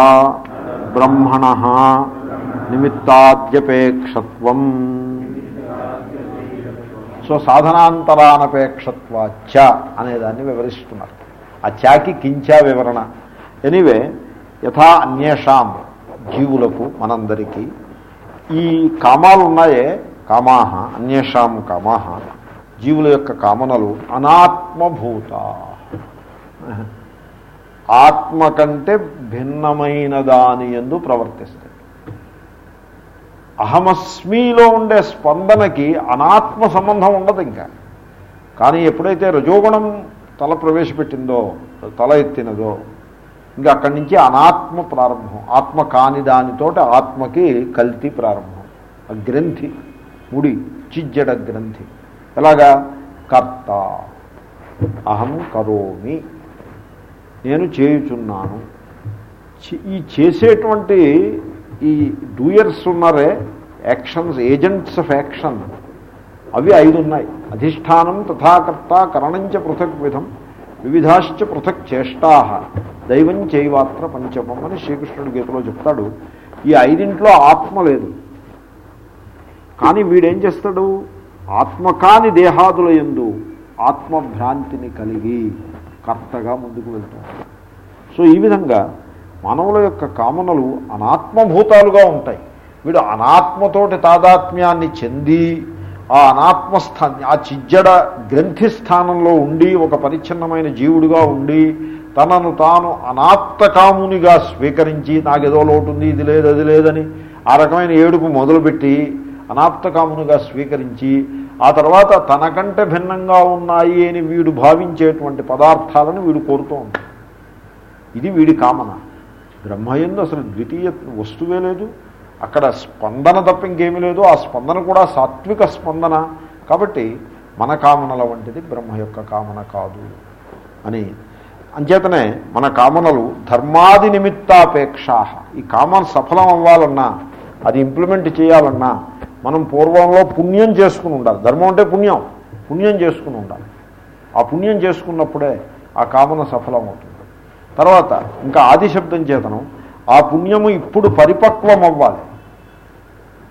బ్రహ్మణ నిమిత్తాద్యపేక్షత్వం సో సాధనాంతరానపేక్షత్వాచ అనేదాన్ని వివరిస్తున్నారు ఆ చాకి కించా వివరణ ఎనీవే యథా అన్యేషాం జీవులకు మనందరికీ ఈ కామాలు ఉన్నాయే కామాహ అన్యేషాం కామాహ జీవుల యొక్క కామనలు అనాత్మభూత. ఆత్మ కంటే భిన్నమైన దాని ఎందు ప్రవర్తిస్తాయి. అహమస్మిలో ఉండే స్పందనకి అనాత్మ సంబంధం ఉండదు ఇంకా. కానీ ఎప్పుడైతే రజోగుణం తల ప్రవేశపెట్టిందో తల ఎత్తినదో ఇంకా అక్కడి నుంచి అనాత్మ ప్రారంభం. ఆత్మ కాని దానితోటి ఆత్మకి కల్తీ ప్రారంభం. ఆ గ్రంథి ముడి చిజ్జడ గ్రంథి. ఎలాగా? కర్త. అహం కరోమి. నేను చేయుచున్నాను. ఈ చేసేటువంటి ఈ డూయర్స్ ఉన్నారే యాక్షన్స్ ఏజెంట్స్ ఆఫ్ యాక్షన్ అవి ఐదు ఉన్నాయి అధిష్టానం తథాకర్త కరణంచ పృథక్ విధం. వివిధాశ్చ పృథక్ చేష్టా. దైవం చేయవాత్ర పంచమం అని శ్రీకృష్ణుడు గీతలో చెప్తాడు. ఈ ఐదింట్లో ఆత్మ లేదు. కానీ వీడేం చేస్తాడు? ఆత్మ కాని దేహాదుల ఎందు ఆత్మభ్రాంతిని కలిగి కర్తగా ముందుకు వెళ్తాడు. సో ఈ విధంగా మానవుల యొక్క కామనలు అనాత్మభూతాలుగా ఉంటాయి. వీడు అనాత్మతోటి తాదాత్మ్యాన్ని చెంది ఆ అనాత్మస్థాన్ని ఆ చిజ్జడ గ్రంథిస్థానంలో ఉండి ఒక పరిచ్ఛిన్నమైన జీవుడిగా ఉండి తనను తాను అనాత్మకామునిగా స్వీకరించి నాకేదో లోటుంది ఇది లేదు అది లేదని ఆ రకమైన ఏడుపు మొదలుపెట్టి అనాప్తకామునిగా స్వీకరించి ఆ తర్వాత తనకంటే భిన్నంగా ఉన్నాయి అని వీడు భావించేటువంటి పదార్థాలను వీడు కోరుతూ ఉంటాడు. ఇది వీడి కామన. బ్రహ్మయందు అసలు ద్వితీయ వస్తువే లేదు. అక్కడ స్పందన తప్ప ఇంకేమీ లేదు. ఆ స్పందన కూడా సాత్విక స్పందన. కాబట్టి మన కామనల వంటిది బ్రహ్మ యొక్క కామన కాదు అని. అంచేతనే మన కామనలు ధర్మాది నిమిత్తాపేక్ష. ఈ కామన సఫలం అవ్వాలన్నా అది ఇంప్లిమెంట్ చేయాలన్నా మనం పూర్వంలో పుణ్యం చేసుకుని ఉండాలి. ధర్మం అంటే పుణ్యం. పుణ్యం చేసుకుని ఉండాలి. ఆ పుణ్యం చేసుకున్నప్పుడే ఆ కామన సఫలం అవుతుంది తర్వాత ఇంకా ఆదిశబ్దం చేతనం. ఆ పుణ్యము ఇప్పుడు పరిపక్వం అవ్వాలి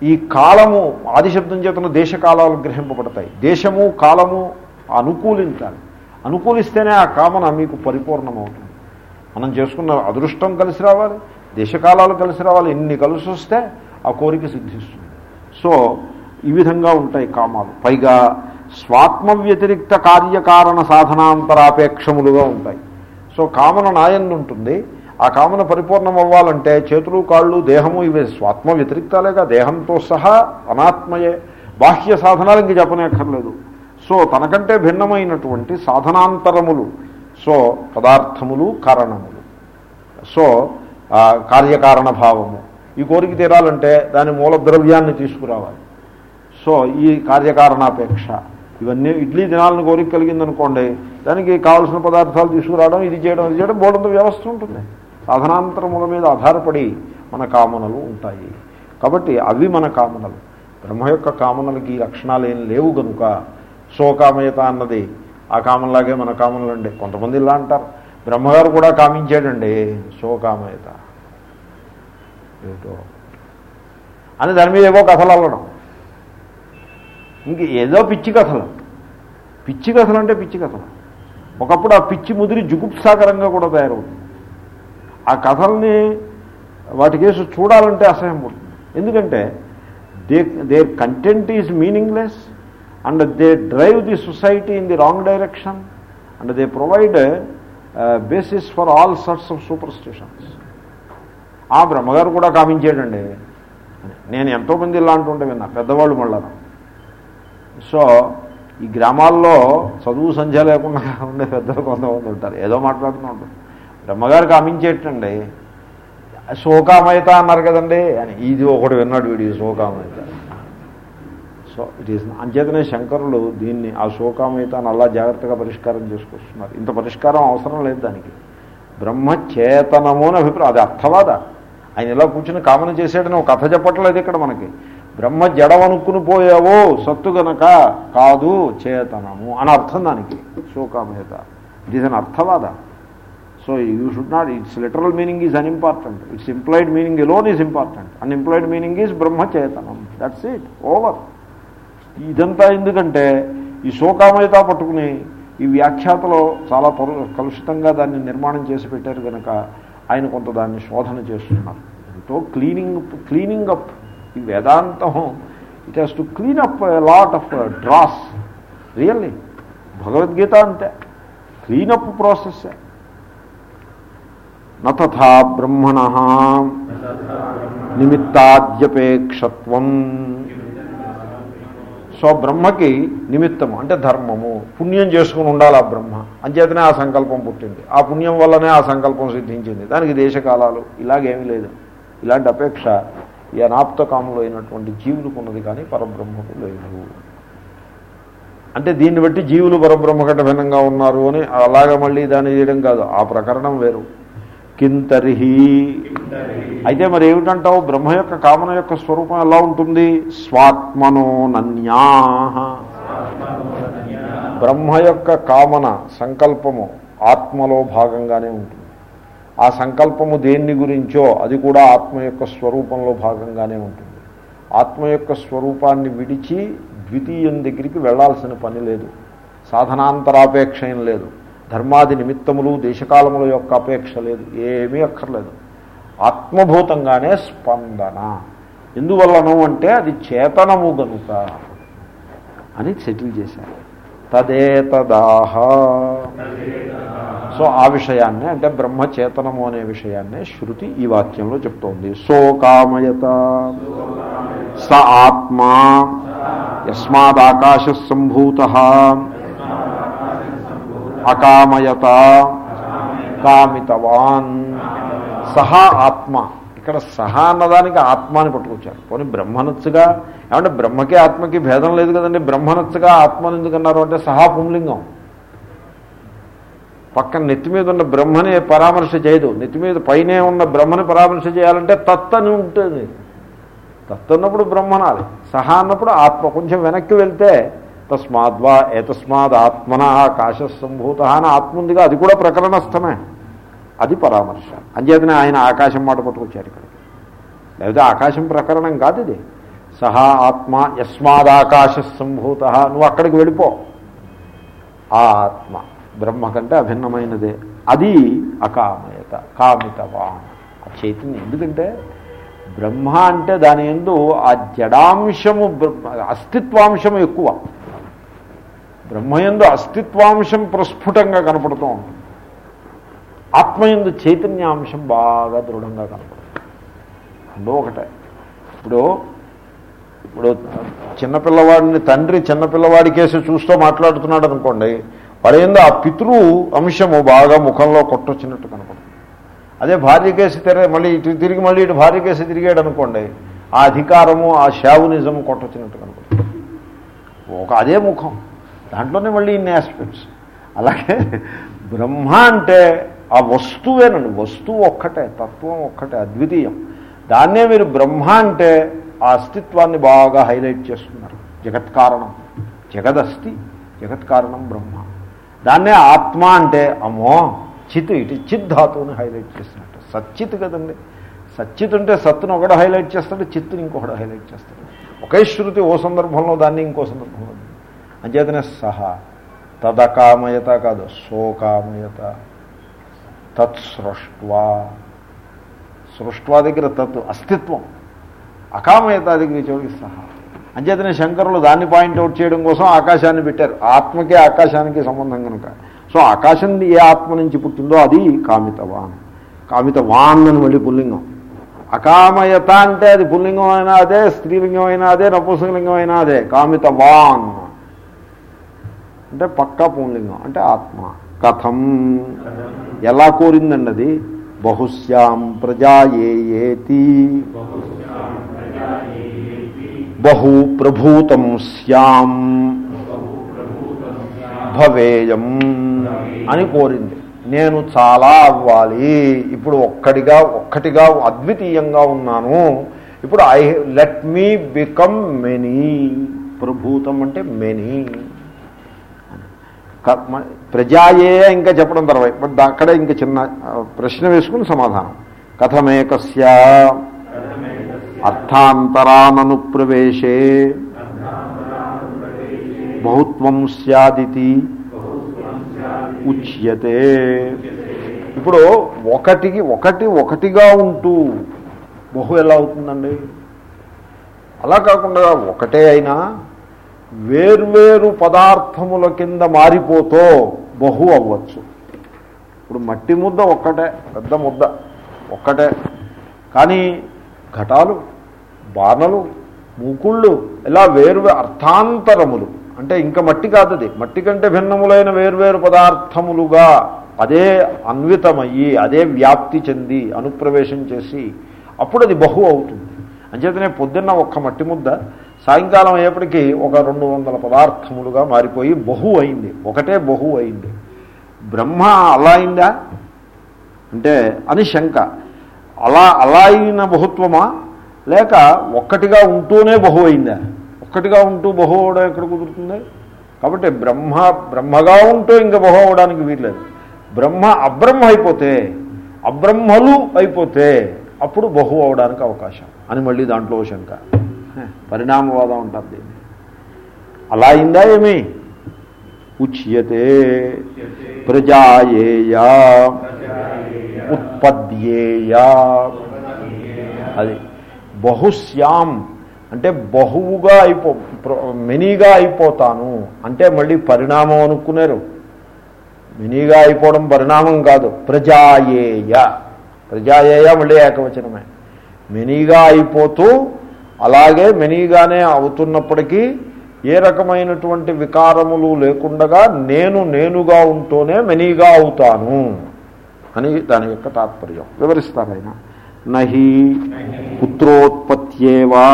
ఈ కాలము ఆదిశబ్దం చేతను దేశకాలాలు గ్రహింపబడతాయి. దేశము కాలము అనుకూలించాలి. అనుకూలిస్తేనే ఆ కామన మీకు పరిపూర్ణమవుతుంది. మనం చేసుకున్న అదృష్టం కలిసి రావాలి దేశకాలాలు కలిసి రావాలి. ఎన్ని కలిసి వస్తే ఆ కోరిక సిద్ధిస్తుంది. సో ఈ విధంగా ఉంటాయి కామాలు. పైగా స్వాత్మ వ్యతిరిక్త కార్యకారణ సాధనాంతరాపేక్షములుగా ఉంటాయి. సో కామన నాయందు ఉంటుంది ఆ కామన పరిపూర్ణం అవ్వాలంటే చేతులు కాళ్ళు దేహము ఇవి స్వాత్మ వ్యతిరిక్తాలేగా. దేహంతో సహా అనాత్మయే. బాహ్య సాధనాలు ఇంక చెప్పనక్కర్లేదు. సో తనకంటే భిన్నమైనటువంటి సాధనాంతరములు. సో పదార్థములు కారణములు. సో కార్యకారణ భావము. ఈ కోరిక తీరాలంటే దాని మూల ద్రవ్యాన్ని తీసుకురావాలి. సో ఈ కార్యకారణాపేక్ష. ఇవన్నీ ఇడ్లీ దినాలను కోరిక కలిగిందనుకోండి దానికి కావలసిన పదార్థాలు తీసుకురావడం ఇది చేయడం ఇది చేయడం బోడంత వ్యవస్థ ఉంటుంది. సాధనాంతరముల మీద ఆధారపడి మన కామనలు ఉంటాయి. కాబట్టి అవి మన కామనలు. బ్రహ్మ యొక్క కామనలకి ఈ లక్షణాలు ఏం లేవు కనుక సోకామయత అన్నది ఆ కామనలాగే మన కామనలు అండి. కొంతమంది ఇలా అంటారు. బ్రహ్మగారు కూడా కామించాడండి సోకామయత ఏమిటో అని దాని మీద ఏవో కథలు అల్లడం. ఇంక ఏదో పిచ్చి కథలు. పిచ్చి కథలు అంటే పిచ్చి కథలు. ఒకప్పుడు ఆ పిచ్చి ముదిరి జుగుప్సాకరంగా కూడా తయారవుతుంది. ఆ కథల్ని వాటి కేసు చూడాలంటే అసహ్యం పుడుతుంది ఎందుకంటే they their content is meaningless and they drive the society in the wrong direction and they provide basis for all sorts of superstitions ఆ బ్రహ్మగారు కూడా కామించాడండి నేను ఎంతోమంది ఇలాంటి ఉంటే విన్నా పెద్దవాళ్ళు మళ్ళా. సో ఈ గ్రామాల్లో చదువు సంధ్య లేకుండా ఉండే పెద్దలు కొంతమంది ఉంటారు. ఏదో మాట్లాడుతూ ఉంటారు. బ్రహ్మగారు కామించేటండి. శోకామయత అన్నారు కదండి అని. ఇది ఒకటి విన్నాడు వీడి శోకామయత. సో ఇట్ ఈస్ అంచేతనే శంకరులు దీన్ని ఆ శోకామయత అలా జాగ్రత్తగా పరిష్కారం చేసుకొస్తున్నారు. ఇంత పరిష్కారం అవసరం లేదు దానికి. బ్రహ్మచేతనము అని అభిప్రాయం. అది అర్థవాద. ఆయన ఇలా కూర్చుని కామన చేసాడని ఒక కథ చెప్పట్లేదు ఇక్కడ మనకి. బ్రహ్మ జడవనుక్కుని పోయావో సత్తు గనక కాదు చేతనము అని అర్థం దానికి. శోకామయత. It is an అర్థవాద. So you should not it's literal meaning is unimportant it's implied meaning alone is important unemployed meaning is బ్రహ్మచేతనం. That's it over ఇదంతా ఎందుకంటే ఈ శోకామయత పట్టుకుని ఈ వ్యాఖ్యాతలో చాలా పరు కలుషితంగా దాన్ని నిర్మాణం చేసి పెట్టారు కనుక ఆయన కొంత దాన్ని శోధన చేస్తున్నారు. ఎంతో క్లీనింగ్ క్లీనింగ్ అప్ ఈ వేదాంతం. It has to clean up lot of dross really Bhagavad Gita అంతే. క్లీనప్ ప్రాసెస్ నథా బ్రహ్మణ నిమిత్తాద్యపేక్షత్వం సో బ్రహ్మకి నిమిత్తము అంటే ధర్మము. పుణ్యం చేసుకుని ఉండాలి ఆ బ్రహ్మ. అంచేతనే ఆ సంకల్పం పుట్టింది. ఆ పుణ్యం వల్లనే ఆ సంకల్పం సిద్ధించింది. దానికి దేశకాలాలు ఇలాగేమీ లేదు. ఇలాంటి అపేక్ష ఈ అనాప్తకాములు అయినటువంటి జీవులకు ఉన్నది కానీ పరబ్రహ్మకు లేదు. అంటే దీన్ని బట్టి జీవులు పరబ్రహ్మ కంటే భిన్నంగా ఉన్నారు అని అలాగ మళ్ళీ దాన్ని చేయడం కాదు. ఆ ప్రకరణం వేరు. కింతరిహి. అయితే మరి ఏమిటంటావు? బ్రహ్మ యొక్క కామన యొక్క స్వరూపం ఎలా ఉంటుంది? స్వాత్మనో నన్యా బ్రహ్మ యొక్క కామన సంకల్పము ఆత్మలో భాగంగానే ఉంటుంది. ఆ సంకల్పము దేన్ని గురించో అది కూడా ఆత్మ యొక్క స్వరూపంలో భాగంగానే ఉంటుంది. ఆత్మ యొక్క స్వరూపాన్ని విడిచి ద్వితీయం దగ్గరికి వెళ్ళాల్సిన పని లేదు. సాధనాంతరాపేక్ష ఏం లేదు. ధర్మాది నిమిత్తములు దేశకాలముల యొక్క అపేక్ష లేదు. ఏమీ అక్కర్లేదు. ఆత్మభూతంగానే స్పందన. ఎందువల్లను అంటే అది చేతనము గనుక అని సెటిల్ చేశారు. తదేతదాహ. సో ఆ విషయాన్నే అంటే బ్రహ్మచేతనము అనే విషయాన్నే శృతి ఈ వాక్యంలో చెప్తోంది. సో కామయత స ఆత్మా. యస్మాదాకాశ సంభూత అకామయత కామితవాన్. సహా ఆత్మ. ఇక్కడ సహా అన్నదానికి ఆత్మ అని పట్టుకొచ్చారు. పోనీ బ్రహ్మనత్సుగా ఏమంటే బ్రహ్మకి ఆత్మకి భేదం లేదు కదండి. బ్రహ్మనత్సుగా ఆత్మను ఎందుకన్నారు అంటే సహా పుంలింగం. పక్కన నెత్తి మీద ఉన్న బ్రహ్మని పరామర్శ చేయదు. నెత్తి మీద పైనే ఉన్న బ్రహ్మని పరామర్శ చేయాలంటే తత్తని ఉంటుంది. తత్తున్నప్పుడు బ్రహ్మనాలి. సహా అన్నప్పుడు ఆత్మ. కొంచెం వెనక్కి వెళ్తే తస్మాద్వా ఏతస్మాద్ ఆత్మన ఆకాశ సంభూత అని ఆత్మ ఉందిగా అది కూడా ప్రకరణస్థమే. అది పరామర్శ. అంచేతనే ఆయన ఆకాశం మాట పట్టుకొచ్చారు ఇక్కడికి లేకపోతే ఆకాశం ప్రకరణం కాదు ఇది. సహా ఆత్మ యస్మాదాకాశ సంభూత నువ్వు అక్కడికి వెళ్ళిపో. ఆ ఆత్మ. బ్రహ్మ కంటే అభిన్నమైనదే. అది అకామయత. కామితవా ఆ చైతన్యం. ఎందుకంటే బ్రహ్మ అంటే దాని ఎందు ఆ జడాంశము అస్తిత్వాంశము ఎక్కువ. బ్రహ్మయందు అస్తిత్వాంశం ప్రస్ఫుటంగా కనపడుతూ ఉంటుంది. ఆత్మయందు చైతన్యాంశం బాగా దృఢంగా కనపడుతుంది. రెండో ఒకటే. ఇప్పుడు ఇప్పుడు చిన్నపిల్లవాడిని తండ్రి చిన్నపిల్లవాడి కేసు చూస్తూ మాట్లాడుతున్నాడు అనుకోండి వాడేందో ఆ పితృ అంశము బాగా ముఖంలో కొట్టొచ్చినట్టు కనపడుతుంది. అదే భార్య కేసు తిరిగి మళ్ళీ ఇటు తిరిగి మళ్ళీ ఇటు భార్య కేసు తిరిగాడు అనుకోండి ఆ అధికారము ఆ శావునిజము కొట్టొచ్చినట్టు కనపడుతుంది. ఒక అదే ముఖం. దాంట్లోనే మళ్ళీ ఇన్ని ఆస్పెక్ట్స్ అలాగే బ్రహ్మ అంటే ఆ వస్తువేనండి. వస్తువు ఒక్కటే తత్వం ఒక్కటే అద్వితీయం. దాన్నే మీరు బ్రహ్మ అంటే ఆ అస్తిత్వాన్ని బాగా హైలైట్ చేస్తున్నారు. జగత్కారణం జగదస్తి జగత్కారణం బ్రహ్మ. దాన్నే ఆత్మ అంటే అమ్మో చిత్ ఇటు చిత్ ధాతువుని హైలైట్ చేసినట్టు సచ్చిత్ కదండి. సచ్చిత్ అంటే సత్తును ఒకడు హైలైట్ చేస్తాడు చిత్తుని ఇంకొకడు హైలైట్ చేస్తాడు. ఒకే శృతి ఓ సందర్భంలో దాన్ని ఇంకో సందర్భంలో అంచేతనే సహా. తదకామయత కాదు సోకామయత తత్సృష్వా సృష్వా దగ్గర తత్ అస్తిత్వం. అకామయత దగ్గర చోటి సహా. అంచేతనే శంకరులు దాన్ని పాయింట్అవుట్ చేయడం కోసం ఆకాశాన్ని పెట్టారు. ఆత్మకే ఆకాశానికి సంబంధం కనుక. సో ఆకాశం ఏ ఆత్మ నుంచి పుట్టిందో అది కామితవాన్. కామితవాన్ అని మళ్ళీ పుల్లింగం. అకామయత అంటే అది పుల్లింగం అయినా అదే స్త్రీలింగం అయినా అదే నపుంసకలింగం అయినా అదే. కామితవాన్. అంటే పక్కా పుంలింగం అంటే ఆత్మ. కథం. ఎలా కోరిందండి అది బహుశ్యాం ప్రజాయేతి బహు ప్రభూతం శ్యాం. భవేయం అని కోరింది. నేను చాలా అవ్వాలి. ఇప్పుడు ఒక్కడిగా ఒక్కటిగా అద్వితీయంగా ఉన్నాను. ఇప్పుడు I let me become many. ప్రభూతం అంటే మెనీ. ప్రజాయే ఇంకా చెప్పడం తర్వాత బట్ అక్కడే ఇంకా చిన్న ప్రశ్న వేసుకుని సమాధానం. కథమేకస్య. అర్థాంతరానను ప్రవేశే బహుత్వం స్యాదితి. ఉచ్యతే. ఇప్పుడు ఒకటికి ఒకటి ఒకటిగా ఉంటూ బహు ఎలా అవుతుందండి? అలా కాకుండా ఒకటే అయినా వేర్వేరు పదార్థముల కింద మారిపోతూ బహు అవ్వచ్చు. ఇప్పుడు మట్టి ముద్ద ఒక్కటే పెద్ద ముద్ద ఒక్కటే. కానీ ఘటాలు బాణలు మూకుళ్ళు ఇలా వేరు అర్థాంతరములు. అంటే ఇంకా మట్టి కాదది మట్టి కంటే భిన్నములైన వేర్వేరు పదార్థములుగా అదే అన్వితమయ్యి అదే వ్యాప్తి చెంది అనుప్రవేశం చేసి అప్పుడు అది బహు అవుతుంది. అంచేతనే పొద్దున్న ఒక్క మట్టి ముద్ద సాయంకాలం అయ్యేప్పటికీ ఒక రెండు వందల పదార్థములుగా మారిపోయి బహు అయింది. ఒకటే బహు అయింది. బ్రహ్మ అలా అయిందా? అంటే అని శంక. అలా అలా అయిన బహుత్వమా? లేక ఒక్కటిగా ఉంటూనే బహు అయిందా? ఒక్కటిగా ఉంటూ బహు అవడం ఎక్కడ కుదురుతుంది? కాబట్టి బ్రహ్మ బ్రహ్మగా ఉంటూ ఇంకా బహు అవడానికి వీల్లేదు. బ్రహ్మ అబ్రహ్మ అయిపోతే అబ్రహ్మలు అయిపోతే అప్పుడు బహు అవడానికి అవకాశం. అని మళ్ళీ దాంట్లో శంక. పరిణామవాదం అంటారు దీన్ని. అలా అయిందా ఏమి? ఉచ్యతే. ప్రజాయేయా. ఉత్పద్యేయ. అది బహుశ్యాం. అంటే బహువుగా అయిపో మెనీగా అయిపోతాను. అంటే మళ్ళీ పరిణామం అనుకున్నారు మెనీగా అయిపోవడం పరిణామం కాదు. ప్రజాయేయ. ప్రజాయేయ మళ్ళీ ఏకవచనమే. మెనీగా అయిపోతూ అలాగే మెనీగానే అవుతున్నప్పటికీ ఏ రకమైనటువంటి వికారములు లేకుండగా నేను నేనుగా ఉంటూనే మెనీగా అవుతాను అని దాని యొక్క తాత్పర్యం. వివరిస్తారు ఆయన నహి పుత్రోత్పత్యేవా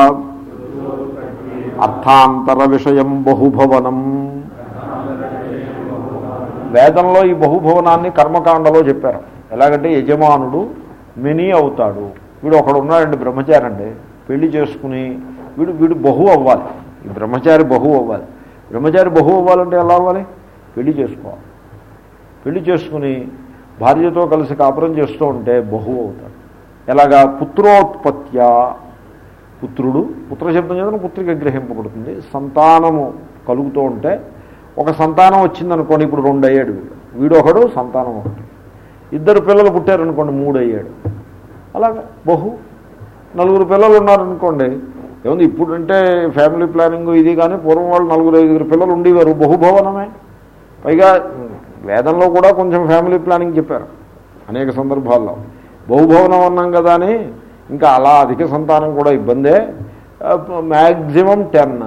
అర్థాంతర విషయం బహుభవనం. వేదంలో ఈ బహుభవనాన్ని కర్మకాండలో చెప్పారు. ఎలాగంటే యజమానుడు మినీ అవుతాడు. వీడు ఒకడు ఉన్నాడండి బ్రహ్మచారి అండి పెళ్ళి చేసుకుని వీడు వీడు బహు అవ్వాలి. ఈ బ్రహ్మచారి బహు అవ్వాలి. బ్రహ్మచారి బహు అవ్వాలంటే ఎలా అవ్వాలి? పెళ్ళి చేసుకోవాలి. పెళ్ళి చేసుకుని భార్యతో కలిసి కాపురం చేస్తూ ఉంటే బహు అవుతాడు. ఎలాగా? పుత్రోత్పత్య. పుత్రుడు పుత్రశబ్దం చేత పుత్రిక గ్రహింపబడుతుంది. సంతానము కలుగుతూ ఉంటే ఒక సంతానం వచ్చిందనుకోండి ఇప్పుడు రెండు అయ్యాడు వీడు. వీడు ఒకడు సంతానం ఒకటి. ఇద్దరు పిల్లలు పుట్టారనుకోండి మూడు అయ్యాడు అలాగా? బహు. నలుగురు పిల్లలు ఉన్నారనుకోండి ఏముంది ఇప్పుడు అంటే ఫ్యామిలీ ప్లానింగ్ ఇది కానీ పూర్వం వాళ్ళు నలుగురు ఐదుగురు పిల్లలు ఉండేవారు బహుభవనమే. పైగా వేదంలో కూడా కొంచెం ఫ్యామిలీ ప్లానింగ్ చెప్పారు అనేక సందర్భాల్లో. బహుభవనం అన్నాం కదా అని ఇంకా అలా అధిక సంతానం కూడా ఇబ్బందే. మ్యాక్సిమం టెన్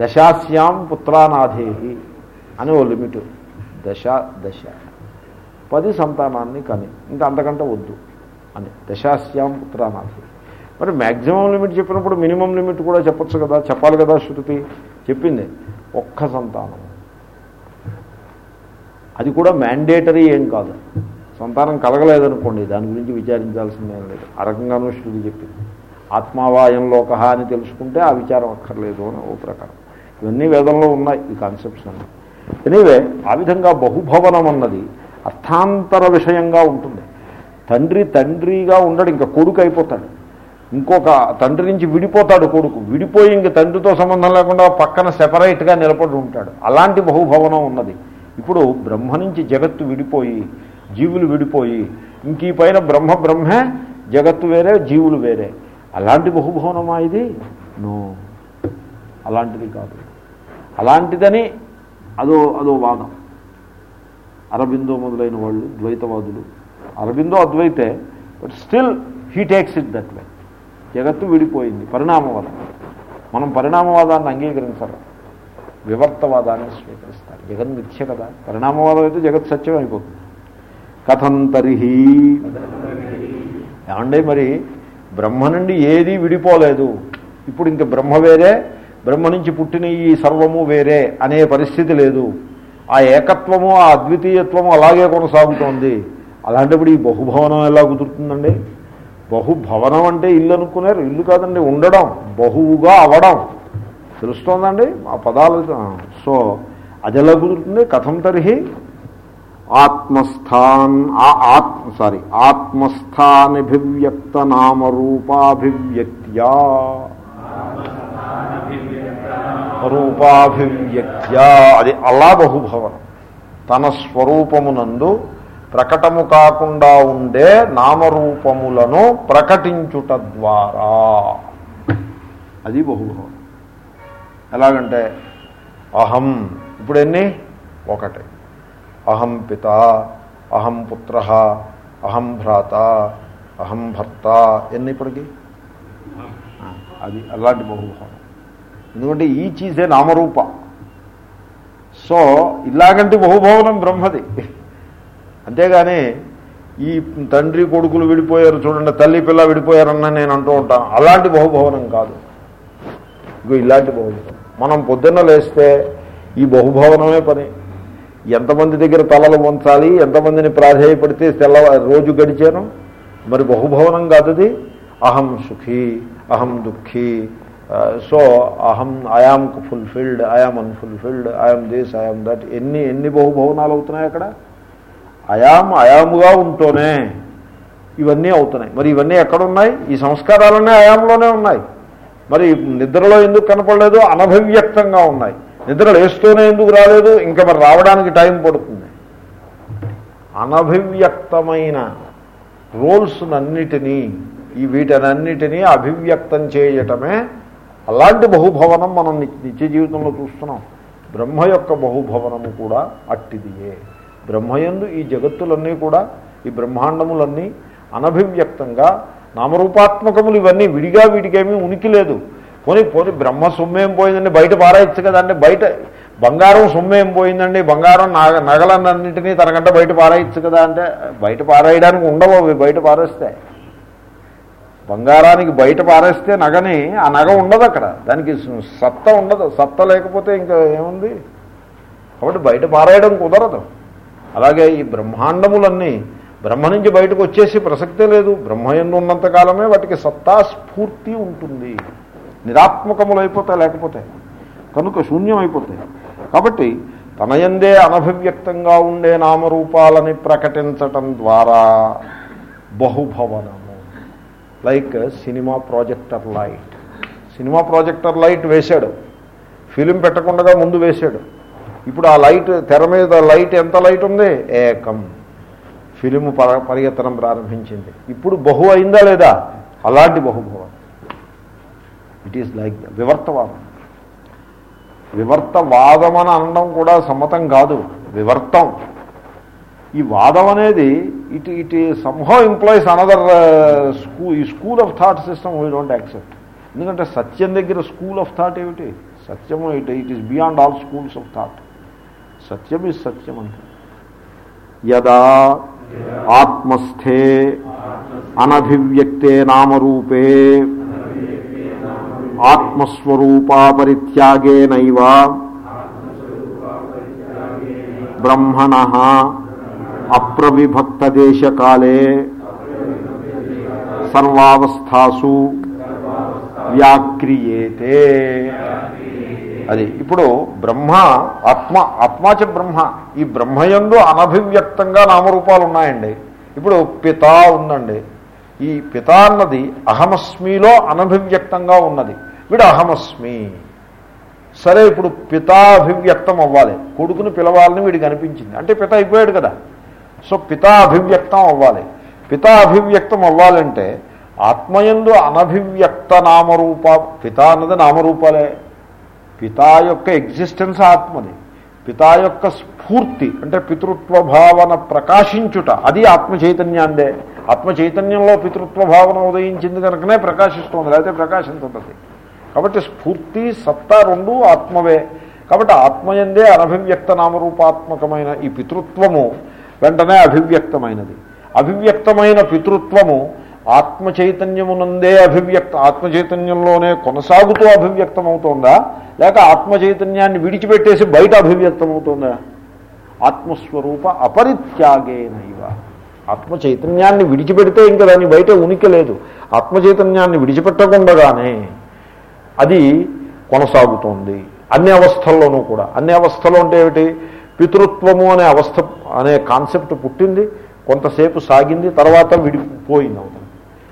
దశాస్యాం పుత్రానాథేహి అని ఓ లిమిట్. దశ దశ. పది సంతానాన్ని కానీ. ఇంకా అంతకంటే వద్దు అని. దశాస్యాం పుత్రానాథి మరి మ్యాక్సిమం లిమిట్ చెప్పినప్పుడు మినిమం లిమిట్ కూడా చెప్పొచ్చు కదా. చెప్పాలి కదా శృతి. చెప్పింది. ఒక్క సంతానం. అది కూడా మ్యాండేటరీ ఏం కాదు. సంతానం కలగలేదనుకోండి. దాని గురించి విచారించాల్సిందేం లేదు. ఆ రకంగానూ శృతి చెప్పింది. ఆత్మావాయం లోక అని తెలుసుకుంటే ఆ విచారం అక్కర్లేదు అని ఓ ప్రకారం. ఇవన్నీ వేదంలో ఉన్నాయి ఈ కాన్సెప్ట్స్ అన్నీ. ఎనీవే ఆ విధంగా బహుభవనం అన్నది అర్థాంతర విషయంగా ఉంటుంది. తండ్రి తండ్రిగా ఉండడు ఇంకా కొడుకు అయిపోతాడు. ఇంకొక తండ్రి నుంచి విడిపోతాడు కొడుకు. విడిపోయి ఇంక తండ్రితో సంబంధం లేకుండా పక్కన సెపరేట్గా నిలబడి ఉంటాడు. అలాంటి బహుభవనం ఉన్నది. ఇప్పుడు బ్రహ్మ నుంచి జగత్తు విడిపోయి జీవులు విడిపోయి ఇంక ఈ పైన బ్రహ్మ బ్రహ్మే జగత్తు వేరే జీవులు వేరే. అలాంటి బహుభవనమా ఇది? నో. అలాంటిది కాదు. అలాంటిదని అదో అదో వాదం. అరబిందో మొదలైన వాళ్ళు ద్వైతవాదులు. Aurobindo అద్వైతే but still he takes it that way జగత్తు విడిపోయింది పరిణామవాదం. మనం పరిణామవాదాన్ని అంగీకరించరు. వివర్తవాదాన్ని స్వీకరిస్తారు. జగన్ మిథ్య కదా. పరిణామవాదం అయితే జగత్ సత్యం అయిపోతుంది. కథం తరిహి. ఏమంటే మరి? బ్రహ్మ నుండి ఏది విడిపోలేదు. ఇప్పుడు ఇంక బ్రహ్మ వేరే బ్రహ్మ నుంచి పుట్టిన ఈ సర్వము వేరే అనే పరిస్థితి లేదు. ఆ ఏకత్వము ఆ అద్వితీయత్వము అలాగే కొనసాగుతోంది. అలాంటప్పుడు ఈ బహుభవనం ఎలా కుదురుతుందండి? బహుభవనం అంటే ఇల్లు అనుకున్నారు ఇల్లు కాదండి ఉండడం. బహువుగా అవడం. తెలుస్తోందండి? ఆ పదాలు సో అది ఎలా కుదురుతుంది? కథం తరిహి ఆత్మస్థాన్ ఆత్మ సారీ ఆత్మస్థానిభివ్యక్త నామరూపాభివ్యక్త్యా. రూపాభివ్యక్త్య. అది అలా బహుభవనం. తన స్వరూపమునందు ప్రకటము కాకుండా ఉండే నామరూపములను ప్రకటించుట ద్వారా. అది బహుభవనం. ఎలాగంటే అహం ఇప్పుడు ఎన్ని ఒకటి. అహం పిత అహం పుత్ర అహం భ్రాత అహం భర్త ఎన్ని ఇప్పటికి? అది అలాంటి బహుభావం ఎందుకంటే ఈ చీజే నామరూప. సో ఇలాగంటే బహుభవనం బ్రహ్మది. అంతేగాని ఈ తండ్రి కొడుకులు విడిపోయారు చూడండి తల్లి పిల్ల విడిపోయారన్న నేను అంటూ ఉంటాను అలాంటి బహుభవనం కాదు. ఇగో ఇలాంటి బహుభవనం. మనం పొద్దున్న లేస్తే ఈ బహుభవనమే పని. ఎంతమంది దగ్గర తలలు వంచాలి ఎంతమందిని ప్రాధేయపడితే తెల్ల రోజు గడిచాను? మరి బహుభవనం కాదు అది అహం సుఖీ అహం దుఃఖీ సో అహం I am fulfilled I am unfulfilled I am this I am that ఎన్ని ఎన్ని బహుభవనాలు అవుతున్నాయి అక్కడ? అయాం అయాముగా ఉంటూనే ఇవన్నీ అవుతున్నాయి. మరి ఇవన్నీ ఎక్కడున్నాయి? ఈ సంస్కారాలన్నీ అయాంలోనే ఉన్నాయి. మరి నిద్రలో ఎందుకు కనపడలేదు? అనభివ్యక్తంగా ఉన్నాయి. నిద్ర లేస్తూనే ఎందుకు రాలేదు? ఇంకా మరి రావడానికి టైం పడుతుంది. అనభివ్యక్తమైన రోల్స్నన్నిటినీ ఈ వీటనన్నిటినీ అభివ్యక్తం చేయటమే అలాంటి బహుభవనం మనం నిత్య జీవితంలో చూస్తున్నాం. బ్రహ్మ యొక్క బహుభవనము కూడా అట్టిదియే. బ్రహ్మయందు ఈ జగత్తులన్నీ కూడా ఈ బ్రహ్మాండములన్నీ అనభివ్యక్తంగా నామరూపాత్మకములు ఇవన్నీ విడిగా వీటికేమీ ఉనికి లేదు. పోనీ పోనీ బ్రహ్మ సొమ్మేం పోయిందండి బయట పారాయచ్చు కదండి బయట బంగారం సొమ్మేం పోయిందండి బంగారం నగ నగలన్నింటినీ తనకంటే బయట పారాయచ్చు కదా అంటే బయట పారాయడానికి ఉండవు అవి బయట పారేస్తే. బంగారానికి బయట పారేస్తే నగని ఆ నగ ఉండదు అక్కడ. దానికి సత్త ఉండదు. సత్త లేకపోతే ఇంకా ఏముంది? కాబట్టి బయట పారేయడం కుదరదు. అలాగే ఈ బ్రహ్మాండములన్నీ బ్రహ్మ నుంచి బయటకు వచ్చేసి ప్రసక్తే లేదు. బ్రహ్మయందు ఉన్నంత ఉన్నంతకాలమే వాటికి సత్తా స్ఫూర్తి ఉంటుంది. నిరాత్మకములు అయిపోతాయి లేకపోతే. కనుక శూన్యమైపోతాయి కాబట్టి తనయందే అనభివ్యక్తంగా ఉండే నామరూపాలని ప్రకటించటం ద్వారా బహుభవనం. Like cinema projector light. Cinema projector light వేశాడు. ఫిలిం పెట్టకుండా ముందు వేశాడు. ఇప్పుడు ఆ లైట్ తెర మీద లైట్ ఎంత లైట్ ఉంది? ఏకం. ఫిలిము పర పరిగెత్తడం ప్రారంభించింది. ఇప్పుడు బహు అయిందా లేదా? అలాంటి బహుభవం. ఇట్ ఈస్ లైక్ వివర్తవాదం. వివర్తవాదం అని అనడం కూడా సమ్మతం కాదు. వివర్తం. ఈ వాదం అనేది it it somehow employs another school ఈ school of thought system we don't accept ఎందుకంటే సత్యం దగ్గర స్కూల్ ఆఫ్ థాట్ ఏమిటి? సత్యం it it is beyond all schools of thought Satyam is సత్యం అంటే యదా ఆత్మస్థే అనభివ్యక్తే నామరూపే ఆత్మస్వరూపాపరిత్యాగేనైవ బ్రహ్మణ అప్రవిభక్తదేశకాలే సర్వావస్థాసు వ్యాక్రియేతే. అది ఇప్పుడు బ్రహ్మ ఆత్మ ఆత్మాచ బ్రహ్మ. ఈ బ్రహ్మయందు అనభివ్యక్తంగా నామరూపాలు ఉన్నాయండి ఇప్పుడు పిత ఉందండి. ఈ పిత అన్నది అహమస్మిలో అనభివ్యక్తంగా ఉన్నది. వీడు అహమస్మి. సరే ఇప్పుడు పితాభివ్యక్తం అవ్వాలి కొడుకుని పిలవాలని వీడికి అనిపించింది. అంటే పిత అయిపోయాడు కదా. సో పితా అభివ్యక్తం అవ్వాలి. పితా అభివ్యక్తం అవ్వాలంటే ఆత్మయందు అనభివ్యక్త నామరూప పిత అన్నది నామరూపాలే. పితా యొక్క ఎగ్జిస్టెన్స్ ఆత్మది. పితా యొక్క స్ఫూర్తి అంటే పితృత్వ భావన ప్రకాశించుట అది ఆత్మ చైతన్యాందే ఆత్మ చైతన్యంలో పితృత్వ భావన ఉదయించింది కనుకనే ప్రకాశిస్తుంది లేకపోతే ప్రకాశించుతుంది కాబట్టి స్ఫూర్తి సత్తా రెండు ఆత్మవే. కాబట్టి ఆత్మయందే అనభివ్యక్త నామరూపాత్మకమైన ఈ పితృత్వము వెంటనే అభివ్యక్తమైనది. అభివ్యక్తమైన పితృత్వము ఆత్మ చైతన్యమునందే అభివ్యక్త ఆత్మ చైతన్యంలోనే కొనసాగుతూ అభివ్యక్తమవుతోందా? లేక ఆత్మ చైతన్యాన్ని విడిచిపెట్టేసి బయట అభివ్యక్తమవుతోందా? ఆత్మస్వరూప అపరిత్యాగేనైవ. ఆత్మ చైతన్యాన్ని విడిచిపెడితే ఇంకా దాని బయట ఉనికి లేదు. ఆత్మ చైతన్యాన్ని విడిచిపెట్టకుండగానే అది కొనసాగుతోంది. అన్ని అవస్థల్లోనూ కూడా. అన్ని అవస్థలు అంటే ఏమిటి? పితృత్వము అనే అవస్థ అనే కాన్సెప్ట్ పుట్టింది కొంతసేపు సాగింది తర్వాత విడిపోయింది అవుతుంది.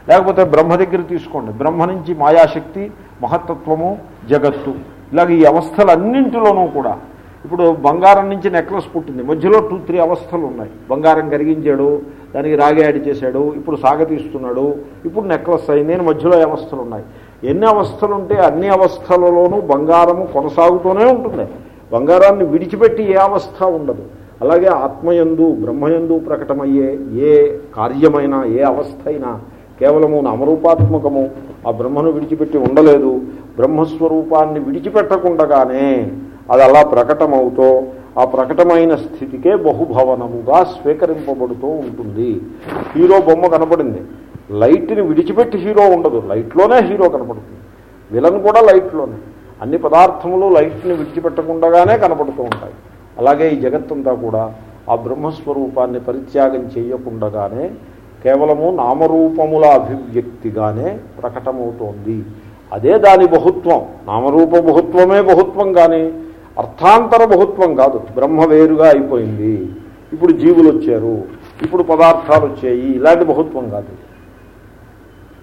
లేకపోతే బ్రహ్మ దగ్గర తీసుకోండి. బ్రహ్మ నుంచి మాయాశక్తి మహత్తత్వము జగత్తు. ఇలాగ ఈ అవస్థలన్నింటిలోనూ కూడా ఇప్పుడు బంగారం నుంచి నెక్లెస్ పుట్టింది. మధ్యలో టూ త్రీ అవస్థలు ఉన్నాయి. బంగారం కరిగించాడు దానికి రాగి యాడ్ చేశాడు ఇప్పుడు సాగతీస్తున్నాడు ఇప్పుడు నెక్లెస్ అయింది నేను మధ్యలో అవస్థలు ఉన్నాయి. ఎన్ని అవస్థలు ఉంటే అన్ని అవస్థలలోనూ బంగారము కొనసాగుతూనే ఉంటుంది. బంగారాన్ని విడిచిపెట్టి ఏ అవస్థ ఉండదు. అలాగే ఆత్మయందు బ్రహ్మయందు ప్రకటమయ్యే ఏ కార్యమైనా ఏ అవస్థ అయినా కేవలము నామరూపాత్మకము ఆ బ్రహ్మను విడిచిపెట్టి ఉండలేదు. బ్రహ్మస్వరూపాన్ని విడిచిపెట్టకుండగానే అది అలా ప్రకటమవుతో ఆ ప్రకటమైన స్థితికే బహుభవనముగా స్వీకరింపబడుతూ ఉంటుంది. హీరో బొమ్మ కనపడింది. లైట్ని విడిచిపెట్టి హీరో ఉండదు. లైట్లోనే హీరో కనపడుతుంది. విలన్ కూడా లైట్లోనే. అన్ని పదార్థములు లైట్ని విడిచిపెట్టకుండానే కనపడుతూ ఉంటాయి. అలాగే ఈ జగత్తంతా కూడా ఆ బ్రహ్మస్వరూపాన్ని పరిత్యాగం చేయకుండగానే కేవలము నామరూపముల అభివ్యక్తిగానే ప్రకటమవుతోంది. అదే దాని బహుత్వం. నామరూప బహుత్వమే బహుత్వం కానీ అర్థాంతర బహుత్వం కాదు. బ్రహ్మ వేరుగా అయిపోయింది. ఇప్పుడు జీవులు వచ్చారు. ఇప్పుడు పదార్థాలు వచ్చాయి. ఇలాంటి బహుత్వం కాదు.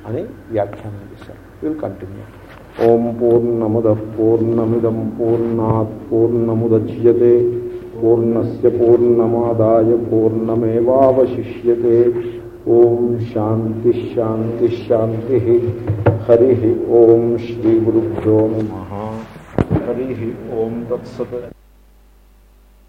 అని వ్యాఖ్యానం చేశారు. విల్ కంటిన్యూ ఓం పూర్ణముద పూర్ణమిదం పూర్ణాత్ పూర్ణముద్యతే పూర్ణస్ పూర్ణమాదాయ పూర్ణమేవాశిష్యతే ఓం శాంతి శాంతి శాంతి హరి ఓం శ్రీ గురుభ్యో నమ హరి ఓం తత్సత్